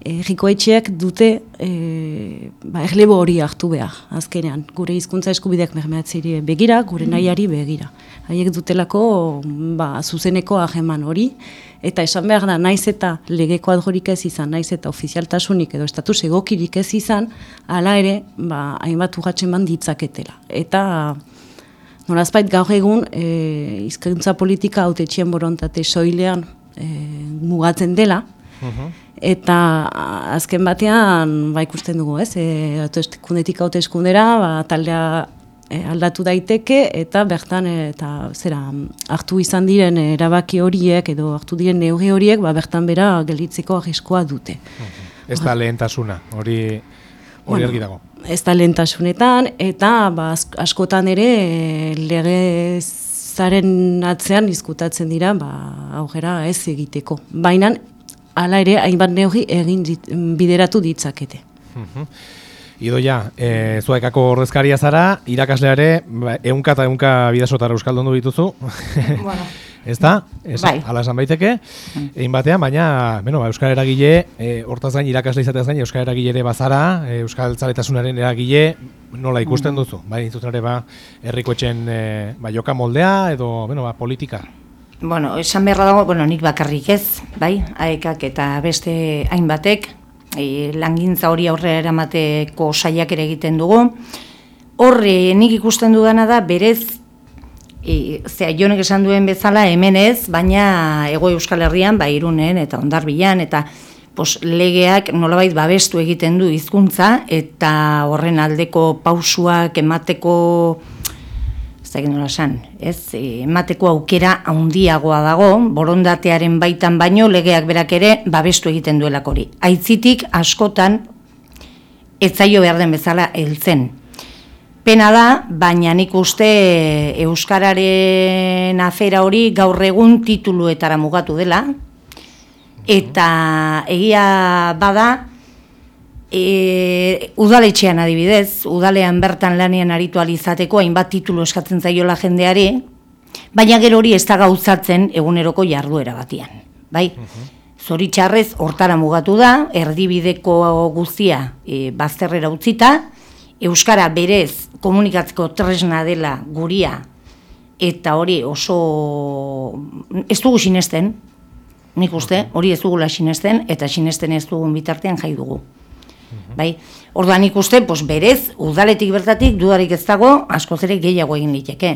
e, etxeak dute e, ba, erlebo hori hartu behar, azkenean, gure hizkuntza eskubideak mermeatzeri begira, gure nahiari begira. Haiek dutelako ba, zuzeneko aheman hori, eta esan behar da, naiz eta legeko adjorik ez izan, naiz eta ofizialtasunik edo estatus egokirik ez izan, hala ere, ba, hainbat urratzen man ditzaketela. Eta, norazpait gaur egun, e, izkuntza politika haute txien borontate soilean e, mugatzen dela, Eta azken batean ba ikusten dugu, ez? Eh, hauteskundetik hauteskundera, ba taldea e, aldatu daiteke eta bertan e, eta zera hartu izan diren erabaki horiek edo hartu diren neurri horiek, ba bertan bera gelditzeko arriskoa dute. Ez da lehentasuna, hori hori argi dago. Ez da lehentasunetan eta ba askotan ere legezaren atzean diskutatzen dira, ba aurrera ez egiteko. Baina hala ere hainbat neurri egin bideratu ditzakete. Mhm. Idoia, e, zuaikako ordezkaria zara, irakasleare, ba, eunka eta eunka bidasotara euskaldun du dituzu. <laughs> Bueno. Ez da? Ez, bai. Ala esan baiteke. Mm. Egin batean, baina, bueno, ba, Euskal Eragile, e, hortaz gain, irakasle izateaz gain, Euskal Eragile ere bazara, e, Euskal Zaletasunaren eragile, nola ikusten mm. duzu? Bai, intzuten ere, ba, errikoetxen, e, ba, joka moldea, edo, bueno, ba, politika. Bueno, esan beharra dago, bueno, nik bakarrik ez, bai, aekak eta beste hainbatek, e, langintza hori aurrera eramateko saiak ere egiten dugu. Horre, nik ikusten dudana da, berez, e, zea, jonek esan duen bezala, hemen ez, baina ego euskal herrian, bai, irunen eta ondarbilan, eta pos, legeak nolabait babestu egiten du hizkuntza eta horren aldeko pausuak emateko da esan, ez, e, emateko aukera handiagoa dago, borondatearen baitan baino legeak berak ere babestu egiten duelak hori. Aitzitik askotan ez zaio behar den bezala heltzen. Pena da, baina nik uste Euskararen afera hori gaur egun tituluetara mugatu dela, eta egia bada, E, udaletxean adibidez, udalean bertan lanean aritu alizateko hainbat titulu eskatzen zaiola jendeari, baina gero hori ez da gauzatzen eguneroko jarduera batian. Bai? Zoritxarrez hortara mugatu da, erdibideko guztia e, bazterrera utzita, Euskara berez komunikatzeko tresna dela guria, eta hori oso ez dugu sinesten, nik uste, hori ez dugula sinesten, eta sinesten ez dugun bitartean jai dugu. Bai, orduan ikuste, pues berez, udaletik bertatik dudarik ez dago, asko zere gehiago egin liteke.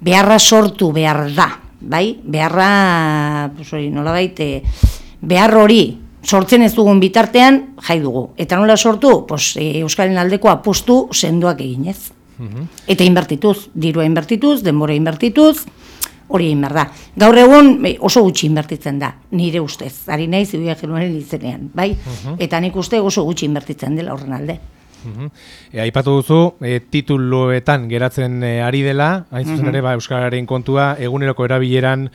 Beharra sortu behar da, bai? Beharra, pues hori, nola baite, behar hori sortzen ez dugun bitartean, jai dugu. Eta nola sortu, pues, e, Euskalen aldeko apustu sendoak eginez. Eta inbertituz, dirua inbertituz, denbora inbertituz, hori egin behar da. Gaur egun oso gutxi inbertitzen da, nire ustez, ari nahi zibia genuaren izenean, bai? Mhm. Eta nik uste oso gutxi inbertitzen dela horren alde. Uh e, aipatu duzu, e, tituluetan geratzen e, ari dela, hain zuzen mhm. ere, ba, Euskararen kontua, eguneroko erabileran,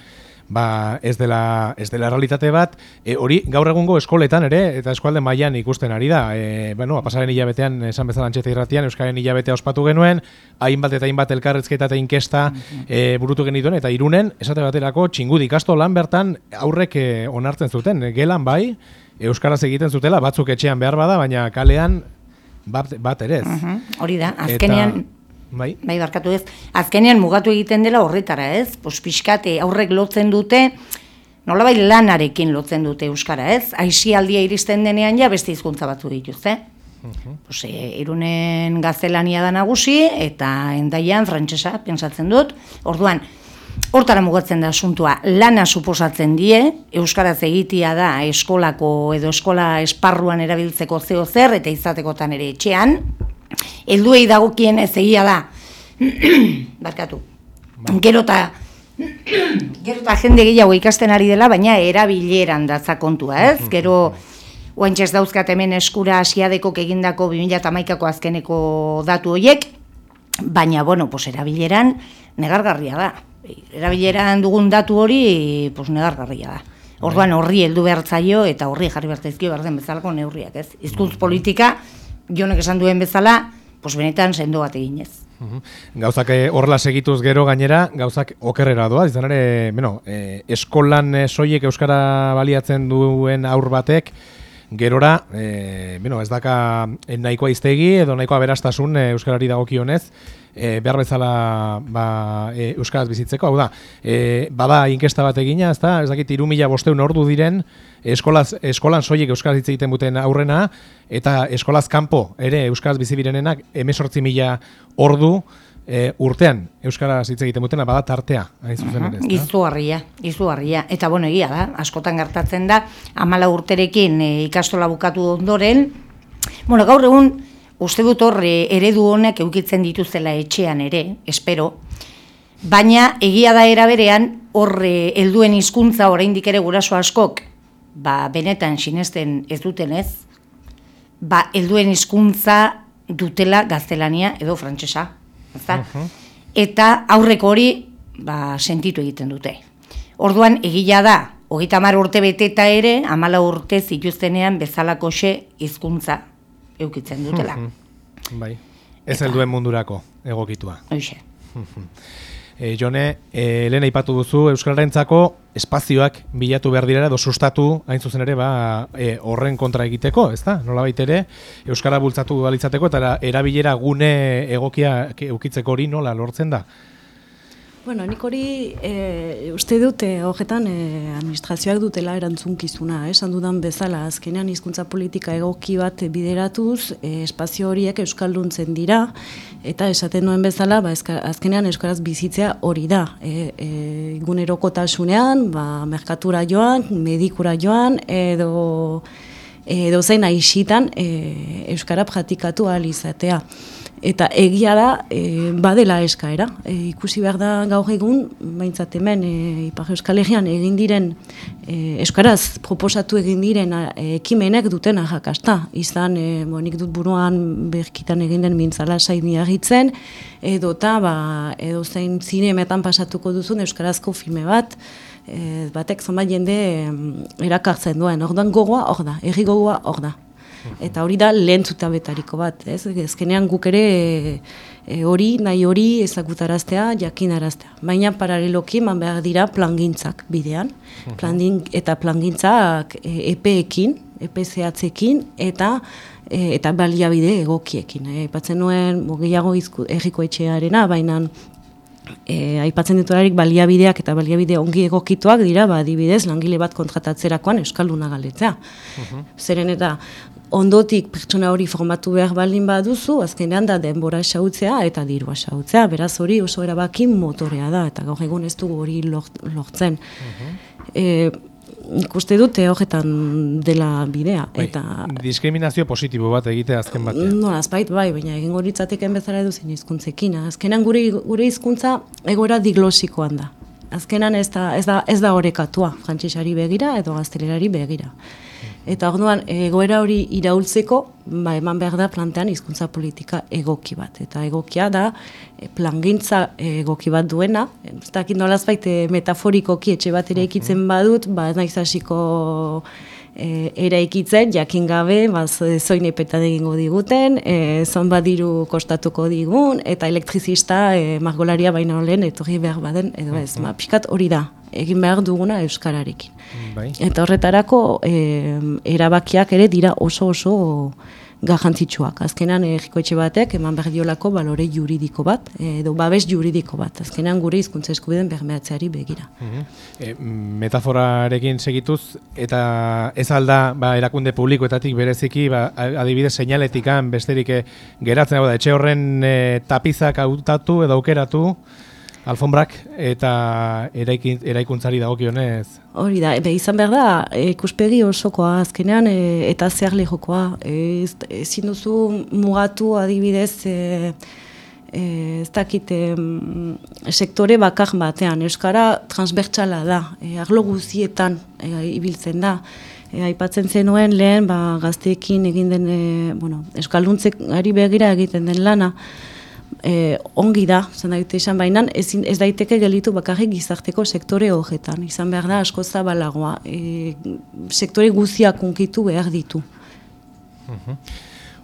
ba, ez dela ez dela realitate bat, e, hori gaur egungo eskoletan ere eta eskualde mailan ikusten ari da. E, bueno, pasaren hilabetean esan bezala antxeta irratian euskaren hilabetea ospatu genuen, hainbat eta hainbat elkarrezketa eta inkesta e, burutu genituen eta irunen esate baterako txingudi ikasto lan bertan aurrek e, onartzen zuten, gelan bai euskaraz egiten zutela batzuk etxean behar bada, baina kalean bat, bat ere ez. Hori da, azkenean Bai. Bai, barkatu ez. Azkenean mugatu egiten dela horretara, ez? Pos pixkate aurrek lotzen dute, nolabait lanarekin lotzen dute euskara, ez? Aisialdia iristen denean ja beste hizkuntza batzu dituzte. Uh Pues, e, irunen gaztelania da nagusi eta endaian frantsesa pentsatzen dut. Orduan, hortara mugatzen da asuntua. Lana suposatzen die, euskaraz egitia da eskolako edo eskola esparruan erabiltzeko zeo zer eta izatekotan ere etxean helduei dagokien ez egia da. <clears throat> Barkatu. Ba. Gero eta <clears throat> gero eta jende gehiago ikasten ari dela, baina erabileran datza kontua, ez? Gero Oantxez dauzkat hemen eskura asiadeko egindako 2008ko azkeneko datu horiek, baina, bueno, pues, erabileran negargarria da. Erabileran dugun datu hori, pues, negargarria da. Orduan horri heldu behartzaio eta horri jarri behartzaizkio behar den bezalako neurriak, ez? Izkuntz politika, jonek esan duen bezala, pues benetan sendo bat eginez. Gauzak eh, horrela segituz gero gainera, gauzak okerrera doa, izan ere, bueno, eh, eskolan eh, soiek euskara baliatzen duen aur batek, gerora, eh, bueno, ez daka nahikoa iztegi edo nahikoa berastasun eh, euskarari dagokionez, e, behar bezala ba, e, Euskaraz bizitzeko, hau da, e, bada inkesta bat egina, ez da, ez dakit, iru mila bosteun ordu diren, eskolaz, eskolan soiek Euskaraz hitz egiten duten aurrena, eta eskolaz kanpo ere Euskaraz bizibirenenak emesortzi mila ordu, E, urtean euskara hitz egiten dutena bada tartea hain zuzen ere, Izugarria, izugarria. Eta bueno, egia da, askotan gertatzen da, amala urterekin e, ikastola bukatu ondoren, bueno, gaur egun uste dut horre eredu honek eukitzen dituzela etxean ere, espero, baina egia da eraberean horre helduen hizkuntza oraindik ere guraso askok, ba, benetan sinesten ez duten ez, ba, helduen hizkuntza dutela gaztelania edo frantsesa, ezta? Eta aurreko hori ba, sentitu egiten dute. Orduan egia da, hogeita hamar urte beteta ere, amala urte zituztenean bezalako xe hizkuntza eukitzen dutela. Bai. Ez helduen mundurako egokitua. Hoxe. <laughs> E, jone, e, lehen aipatu duzu Euskararentzako espazioak bilatu behar direla edo sustatu hain zuzen ere ba, e, horren kontra egiteko, ez da? Nola ere, Euskara bultzatu balitzateko eta erabilera gune egokia eukitzeko hori nola lortzen da? Bueno, nik hori e, uste dute horretan e, administrazioak dutela erantzunkizuna, esan dudan bezala, azkenean hizkuntza politika egoki bat bideratuz, e, espazio horiek euskalduntzen dira, eta esaten duen bezala, ba, azkenean euskaraz bizitzea hori da. E, e, gunerokotasunean, ba, merkatura joan, medikura joan, edo, edo zein aixitan e, euskara pratikatu ahal izatea. Eta egia da, e, badela eskaera. E, ikusi behar da gaur egun, baintzat hemen, e, Ipar Euskal Herrian egin diren, e, Euskaraz proposatu egin diren e, ekimenek duten ahakasta. Izan, e, bo, nik dut buruan berkitan egin den mintzala sain miagitzen, edo eta, ba, edo zein zinemetan pasatuko duzun Euskarazko filme bat, e, batek zonbait jende erakartzen duen. Ordan gogoa hor da, erri gogoa hor da. Eta hori da lehen betariko bat, ez? Ezkenean guk ere e, hori, nahi hori ezagutaraztea, jakinaraztea. Baina paraleloki eman behar dira plangintzak bidean. Plangin, eta plangintzak e, epeekin, epe zehatzekin, eta e, eta baliabide egokiekin. E, Ipatzen nuen, gehiago erriko etxearena, baina e, aipatzen diturarik baliabideak eta baliabide ongi egokituak dira, ba, adibidez, langile bat kontratatzerakoan Euskalduna galetzea. Zeren eta ondotik pertsona hori formatu behar baldin baduzu, azkenean da denbora esautzea eta dirua esautzea, beraz hori oso erabakin motorea da, eta gaur egun ez dugu hori lortzen. Uh ikuste dute horretan dela bidea. Bai, eta diskriminazio positibo bat egite azken batean. No, azpait bai, baina egin horitzateken bezala edu zen izkuntzekin. Azkenan gure, gure hizkuntza egoera diglosikoan da. Azkenan ez da, ez da, ez da horrekatua, frantzisari begira edo gaztelerari begira. Eta orduan egoera hori iraultzeko, ba, eman behar da plantean hizkuntza politika egoki bat. Eta egokia da e, plangintza egoki bat duena. Ez dakit nolaz baite metaforikoki etxe bat ere ikitzen badut, ba, naiz hasiko e, eraikitzen, jakin gabe, ba, zoin epetan egingo diguten, e, zon badiru kostatuko digun, eta elektrizista e, margolaria baina olen, etorri behar baden, edo ez, ma, pikat hori da, egin behar duguna euskararekin. Bai. Eta horretarako e, erabakiak ere dira oso oso garrantzitsuak. Azkenan erriko etxe batek eman behar diolako balore juridiko bat, edo babes juridiko bat. Azkenan gure hizkuntza eskubiden bermeatzeari begira. Mm metaforarekin segituz, eta ez alda ba, erakunde publikoetatik bereziki, ba, adibidez seinaletikan besterik eh, geratzen da, etxe horren e, tapizak hautatu edo aukeratu, alfombrak eta eraikin, eraikuntzari dagokionez. Hori da, ebe izan behar da, ikuspegi osokoa azkenean e, eta zehar lehokoa. Ezin duzu mugatu adibidez e, e, ez dakit sektore bakar batean. Euskara transbertsala da, e, arlo guzietan e, ibiltzen da. E, aipatzen zenuen lehen ba, gazteekin egin den, e, bueno, euskalduntzek ari begira egiten den lana, e, ongi da, zen daite izan baina, ez, ez daiteke gelitu bakarrik gizarteko sektore horretan. Izan behar da, asko zabalagoa. E, sektore guziak unkitu behar ditu. Mhm.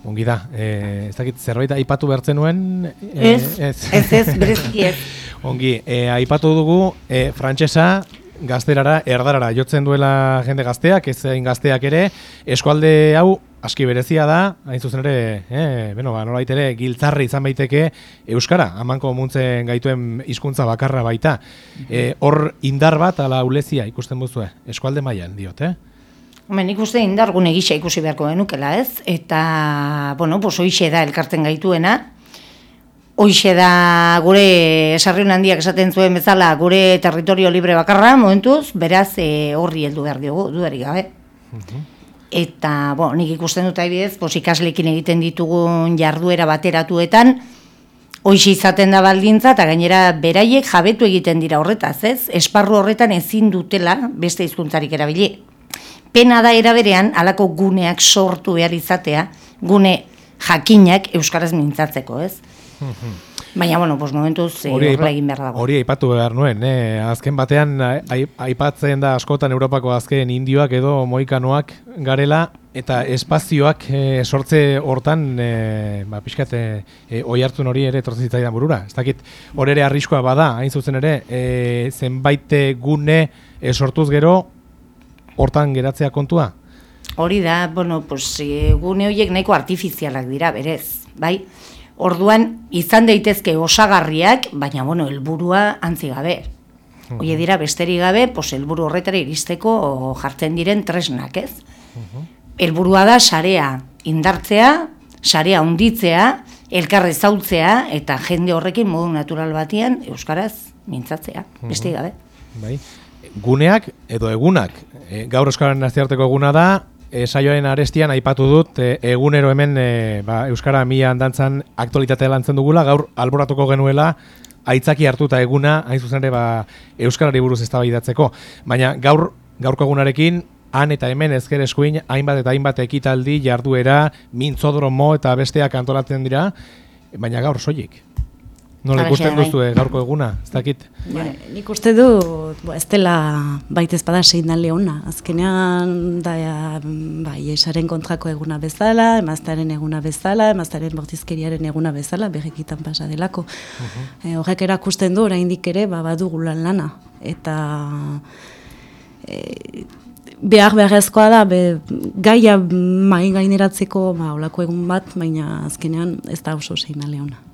Ongi da, e, ez dakit zerbait aipatu behartzen nuen? E, ez, ez, ez, berezki ez. <laughs> Ongi, e, aipatu dugu e, frantsesa gazterara, erdarara jotzen duela jende gazteak, ez gazteak ere, eskualde hau aski berezia da, hain zuzen ere, eh, bueno, ba, nolait ere, giltzarri izan baiteke Euskara, hamanko muntzen gaituen hizkuntza bakarra baita. E, hor indar bat ala ulezia ikusten buzue, eskualde mailan diot, eh? Hombre, nik uste indargun egisa ikusi beharko genukela, ez? Eta, bueno, pues hoixe da elkartzen gaituena. Hoixe da gure esarriun handiak esaten zuen bezala gure territorio libre bakarra, momentuz, beraz e, horri heldu behar diogu, dudarik gabe. Eta, bo, nik ikusten dut aibidez, pos, ikaslekin egiten ditugun jarduera bateratuetan, hoixe izaten da baldintza, eta gainera beraiek jabetu egiten dira horretaz, ez? Esparru horretan ezin dutela beste hizkuntzarik erabili. Pena da eraberean, halako guneak sortu behar izatea, gune jakinak euskaraz mintzatzeko, ez? Baina, bueno, pues momentuz eh, Hori horrela aipa- egin behar dago. Hori aipatu behar nuen, eh? azken batean ai- aipatzen da askotan Europako azken indioak edo moikanoak garela, eta espazioak eh, sortze hortan, eh, ba, pixkat, eh, eh, oi hartzun hori ere etortzen zitzaidan burura. Ez dakit, hor ere arriskoa bada, hain zuzen ere, eh, zenbait gune eh, sortuz gero, hortan geratzea kontua? Hori da, bueno, pues, e, gune horiek nahiko artifizialak dira, berez, bai? Orduan, izan daitezke osagarriak, baina, bueno, helburua antzi gabe. Oie dira, besterik gabe, pues, helburu horretara iristeko jartzen diren tresnak, ez? Helburua da sarea indartzea, sarea unditzea, elkarre zautzea, eta jende horrekin modu natural batian, Euskaraz mintzatzea, besterik gabe. Bai. Guneak edo egunak, e, gaur Euskararen nazioarteko eguna da, e, saioaren arestian aipatu dut e, egunero hemen e, ba, Euskara mila dantzan aktualitatea lantzen dugula, gaur alboratuko genuela aitzaki hartuta eguna, hain zuzen ere ba, Euskarari buruz eztabaidatzeko. Baina gaur gaurko egunarekin han eta hemen ezker eskuin hainbat eta hainbat ekitaldi jarduera, mintzodromo eta besteak antolatzen dira, baina gaur soilik. Nola ikusten bai. duzu gaurko eguna, ez dakit? Ba, nik uste du, bo, ez dela baita ezpada zein da leona. Azkenean, da, bai, esaren kontrako eguna bezala, emaztaren eguna bezala, emaztaren bortizkeriaren eguna bezala, berrekitan pasa delako. E, horrek erakusten du, oraindik ere, ba, badugu lan lana. Eta e, behar beharrezkoa da, be, gaia mai gaineratzeko, ba, olako egun bat, baina azkenean ez da oso zein da leona.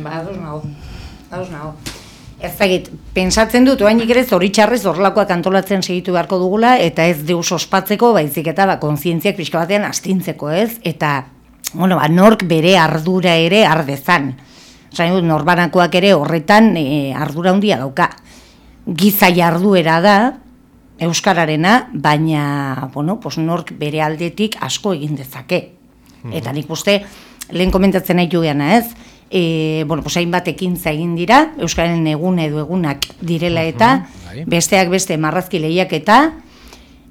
Ba, ados nago. Ados nago. Ez dakit, pensatzen dut, oainik ere zoritxarrez horrelakoak antolatzen segitu beharko dugula, eta ez deus ospatzeko, baizik eta ba, kontzientziak pixka batean astintzeko, ez? Eta, bueno, ba, nork bere ardura ere ardezan. Zain dut, norbanakoak ere horretan e, ardura handia dauka. Giza jarduera da, Euskararena, baina, bueno, pues nork bere aldetik asko egin dezake. Eta nik uste, lehen komentatzen nahi geana ez, e, bueno, pues hainbat ekintza egin dira, Euskararen egun edo egunak direla eta, bai. besteak beste marrazki lehiak eta,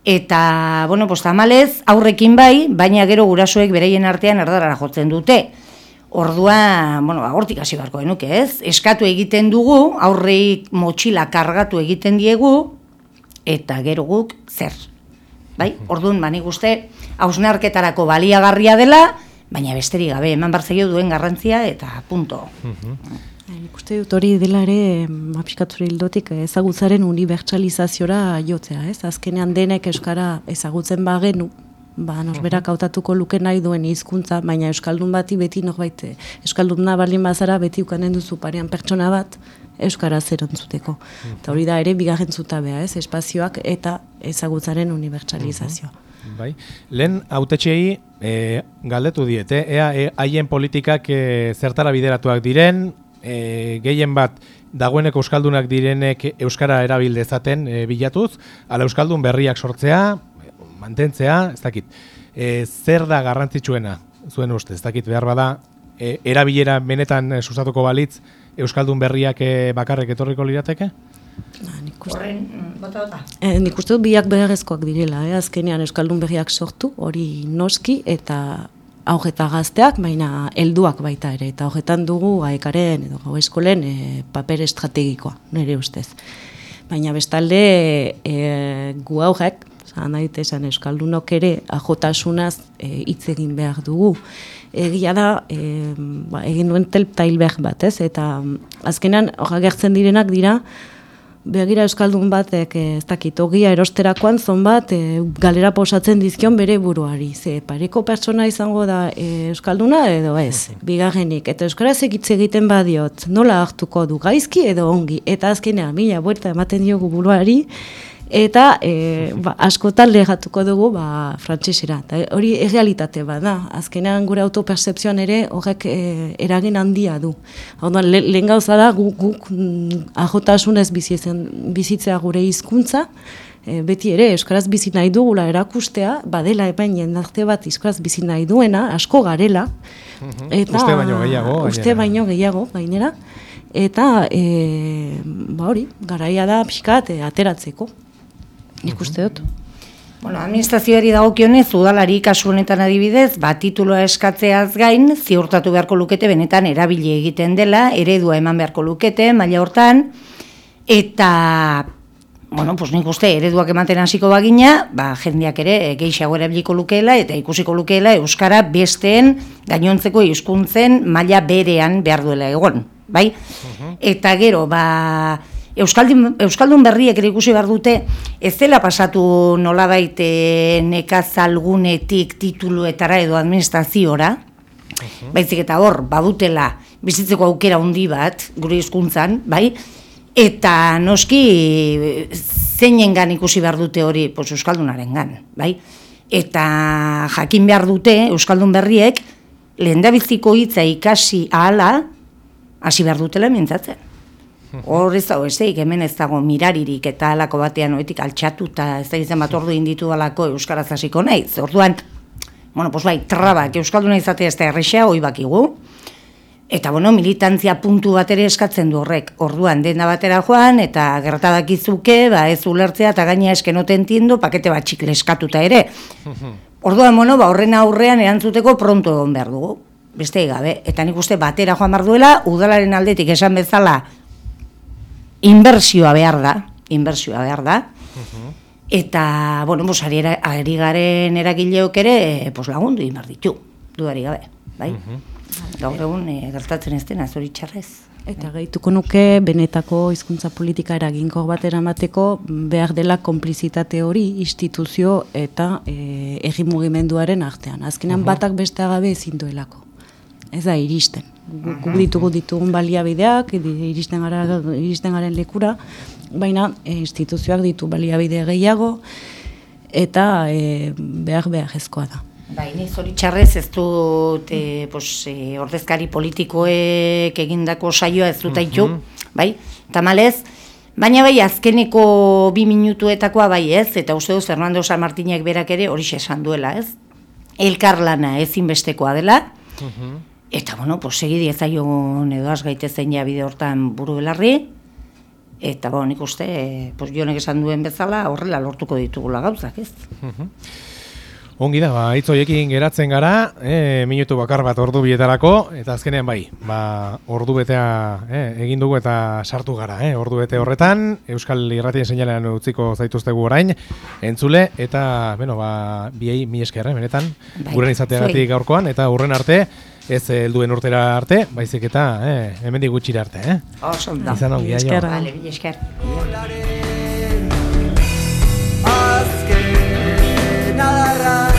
eta, bueno, pues tamalez, aurrekin bai, baina gero gurasoek bereien artean erdarara jotzen dute. Ordua, bueno, ba, hortik hasi beharko genuke, ez? Eskatu egiten dugu, aurrei motxila kargatu egiten diegu, eta gero guk zer. Bai? Orduan, ba, nik uste, hausnarketarako baliagarria dela, baina besterik gabe, eman bartzaio duen garrantzia, eta punto. Nik uste dut hori dela ere, mapiskatzure hildotik ezagutzaren unibertsalizaziora jotzea, ez? Azkenean denek euskara ezagutzen bagenu, ba, norberak hautatuko luke nahi duen hizkuntza, baina euskaldun bati beti norbait, euskalduna baldin bazara beti ukanen duzu parean pertsona bat, euskara zerontzuteko. Eta hori da ere bigarren zutabea, ez? Espazioak eta ezagutzaren unibertsalizazioa. Bai. Lehen autetxei e, galdetu diete, ea e, haien politikak e, zertara bideratuak diren, e, gehien bat dagoeneko euskaldunak direnek euskara erabil dezaten e, bilatuz, ala euskaldun berriak sortzea, mantentzea, ez dakit. E, zer da garrantzitsuena zuen uste, ez dakit behar bada e, erabilera benetan e, sustatuko balitz euskaldun berriak e, bakarrek etorriko lirateke? Horren, mm, bota, bota. E, nik uste dut biak beharrezkoak direla, eh? azkenean Euskaldun berriak sortu, hori noski, eta aur eta gazteak, baina helduak baita ere, eta horretan dugu aekaren edo gau eskolen e, paper estrategikoa, nire ustez. Baina bestalde e, gu aurrek, Zan esan Euskaldunok ere ajotasunaz eh, hitz egin behar dugu. Egia da, e, ba, egin duen telptail behar bat, ez? Eta mm, azkenan, hor agertzen direnak dira, Begira Euskaldun batek, eh, ez dakit, ogia erosterakoan zon bat, e, galera posatzen dizkion bere buruari. Ze, pareko pertsona izango da e, Euskalduna edo ez, bigarrenik. Eta Euskaraz egitze egiten badiot, nola hartuko du gaizki edo ongi. Eta azkenean, mila buerta ematen diogu buruari, eta e, ba, askotan lehatuko dugu ba, frantsesera. Hori errealitate bat da. Azkenean gure autopercepzioan ere horrek e, eragin handia du. Orduan, le, lehen gauza da guk, guk mm, ajotasunez bizitzen, bizitzea gure hizkuntza, e, beti ere euskaraz bizi nahi dugula erakustea, badela epain jendarte bat euskaraz bizi nahi duena, asko garela. Eta, uste baino gehiago. Uste baino gehiago, gainera. Eta, e, ba hori, garaia da pixkat e, ateratzeko nik uste dut. Bueno, administrazioari dagokionez udalari kasu honetan adibidez, ba tituloa eskatzeaz gain ziurtatu beharko lukete benetan erabili egiten dela, eredua eman beharko lukete maila hortan eta bueno, pues nik uste ereduak ematen hasiko bagina, ba jendeak ere gehiago erabiliko lukeela eta ikusiko lukeela euskara besteen gainontzeko hizkuntzen maila berean behar duela egon, bai? Eta gero, ba Euskaldun, Euskaldun berriek ere ikusi behar dute, ez dela pasatu nolabait eh, nekazalgunetik tituluetara edo administraziora, baizik eta hor, badutela bizitzeko aukera handi bat, gure hizkuntzan, bai? Eta noski zeinengan ikusi behar dute hori, pues Euskaldunaren gan, bai? Eta jakin behar dute Euskaldun berriek, lehen hitza ikasi ahala, hasi behar dutela mintzatzen. Hor ez dago, ez hemen ez dago miraririk eta alako batean oetik altxatu eta ez da izan bat ordu inditu alako Euskaraz hasiko nahi. Orduan, bueno, pues bai, trabak Euskalduna izatea ez da errexea, hoi bakigu. Eta, bueno, militantzia puntu bat ere eskatzen du horrek. Orduan, dena batera joan, eta gertadakizuke, ba, ez ulertzea, eta gaina esken noten tiendo, pakete bat txikle eskatuta ere. Orduan, bueno, ba, horren aurrean erantzuteko pronto egon behar dugu. Beste gabe. Eta nik uste batera joan behar duela, udalaren aldetik esan bezala, inbertsioa behar da, inbertsioa behar da, eta, bueno, bos, ari, ari garen eragileok ere, pos lagundu inbar ditu, dudari gabe, bai? Gaur egun, e, gertatzen ez dena, zori txarrez. Eta gehituko nuke, benetako hizkuntza politika eraginko bat eramateko, behar dela konplizitate hori instituzio eta e, egin mugimenduaren artean. Azkenan batak beste agabe ezin duelako. Ez da, iristen. Guk ditugu ditugun baliabideak, iristen, gara, iristen garen lekura, baina e, instituzioak ditu baliabide gehiago, eta e, behar behar ezkoa da. Bai, ni zoritxarrez ez dut e, pos, e, ordezkari politikoek egindako saioa ez dut haitu, bai, tamalez, baina bai azkeneko bi minutuetakoa bai ez, eta uste dut Fernando San Martinek berak ere hori esan duela ez, elkarlana ezinbestekoa dela, Eta, bueno, pues, segi diezaion edo az gaitezen ja bide hortan buru belarri, eta, bueno, nik uste, e, pues, jonek esan duen bezala, horrela lortuko ditugula gauzak, ez? Ongi da, ba, itzoiekin geratzen gara, e, minutu bakar bat ordu bietarako, eta azkenean bai, ba, ordu betea e, egin dugu eta sartu gara, e, ordu bete horretan, Euskal Irratien seinalean utziko zaituztegu orain, entzule, eta, bueno, ba, biei mi esker, benetan, bai, guren izateagatik gaurkoan, eta urren arte, ez helduen urtera arte, baizik eta eh, hemendik gutxira arte. Eh? Oso da. Izan ongi, aio. Vale, esker. Azken adarra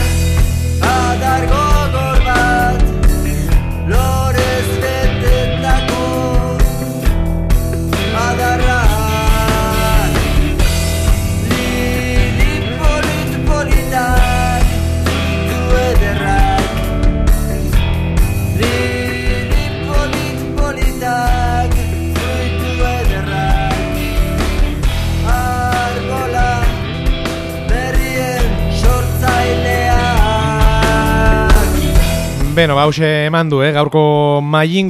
Beno, bause eman du, eh? gaurko mailin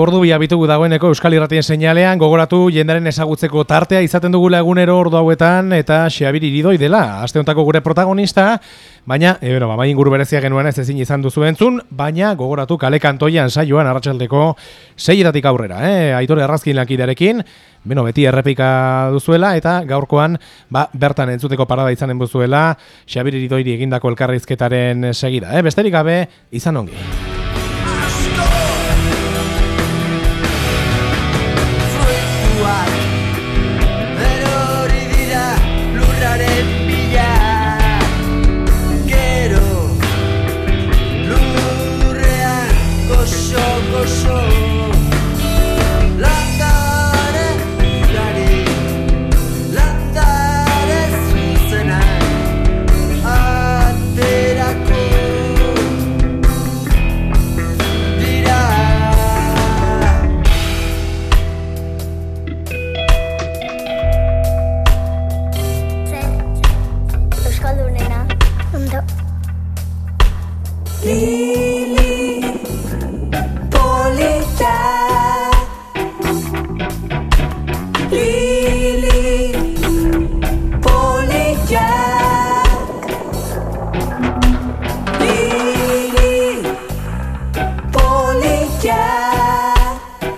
ordu bi abitugu dagoeneko Euskal Irratien seinalean, gogoratu jendaren ezagutzeko tartea izaten dugula egunero ordu hauetan, eta Xabir Iridoi dela, aste gure protagonista, baina, e, bueno, ba, inguru berezia genuen ez ezin izan duzu entzun, baina gogoratu kale kantoian saioan arratsaldeko seietatik aurrera, eh? Aitore Arrazkin lakidearekin, beno, beti errepika duzuela, eta gaurkoan, ba, bertan entzuteko parada izanen buzuela, Xabir Iridoiri egindako elkarrizketaren segida, eh? Besterik gabe, izan ongi.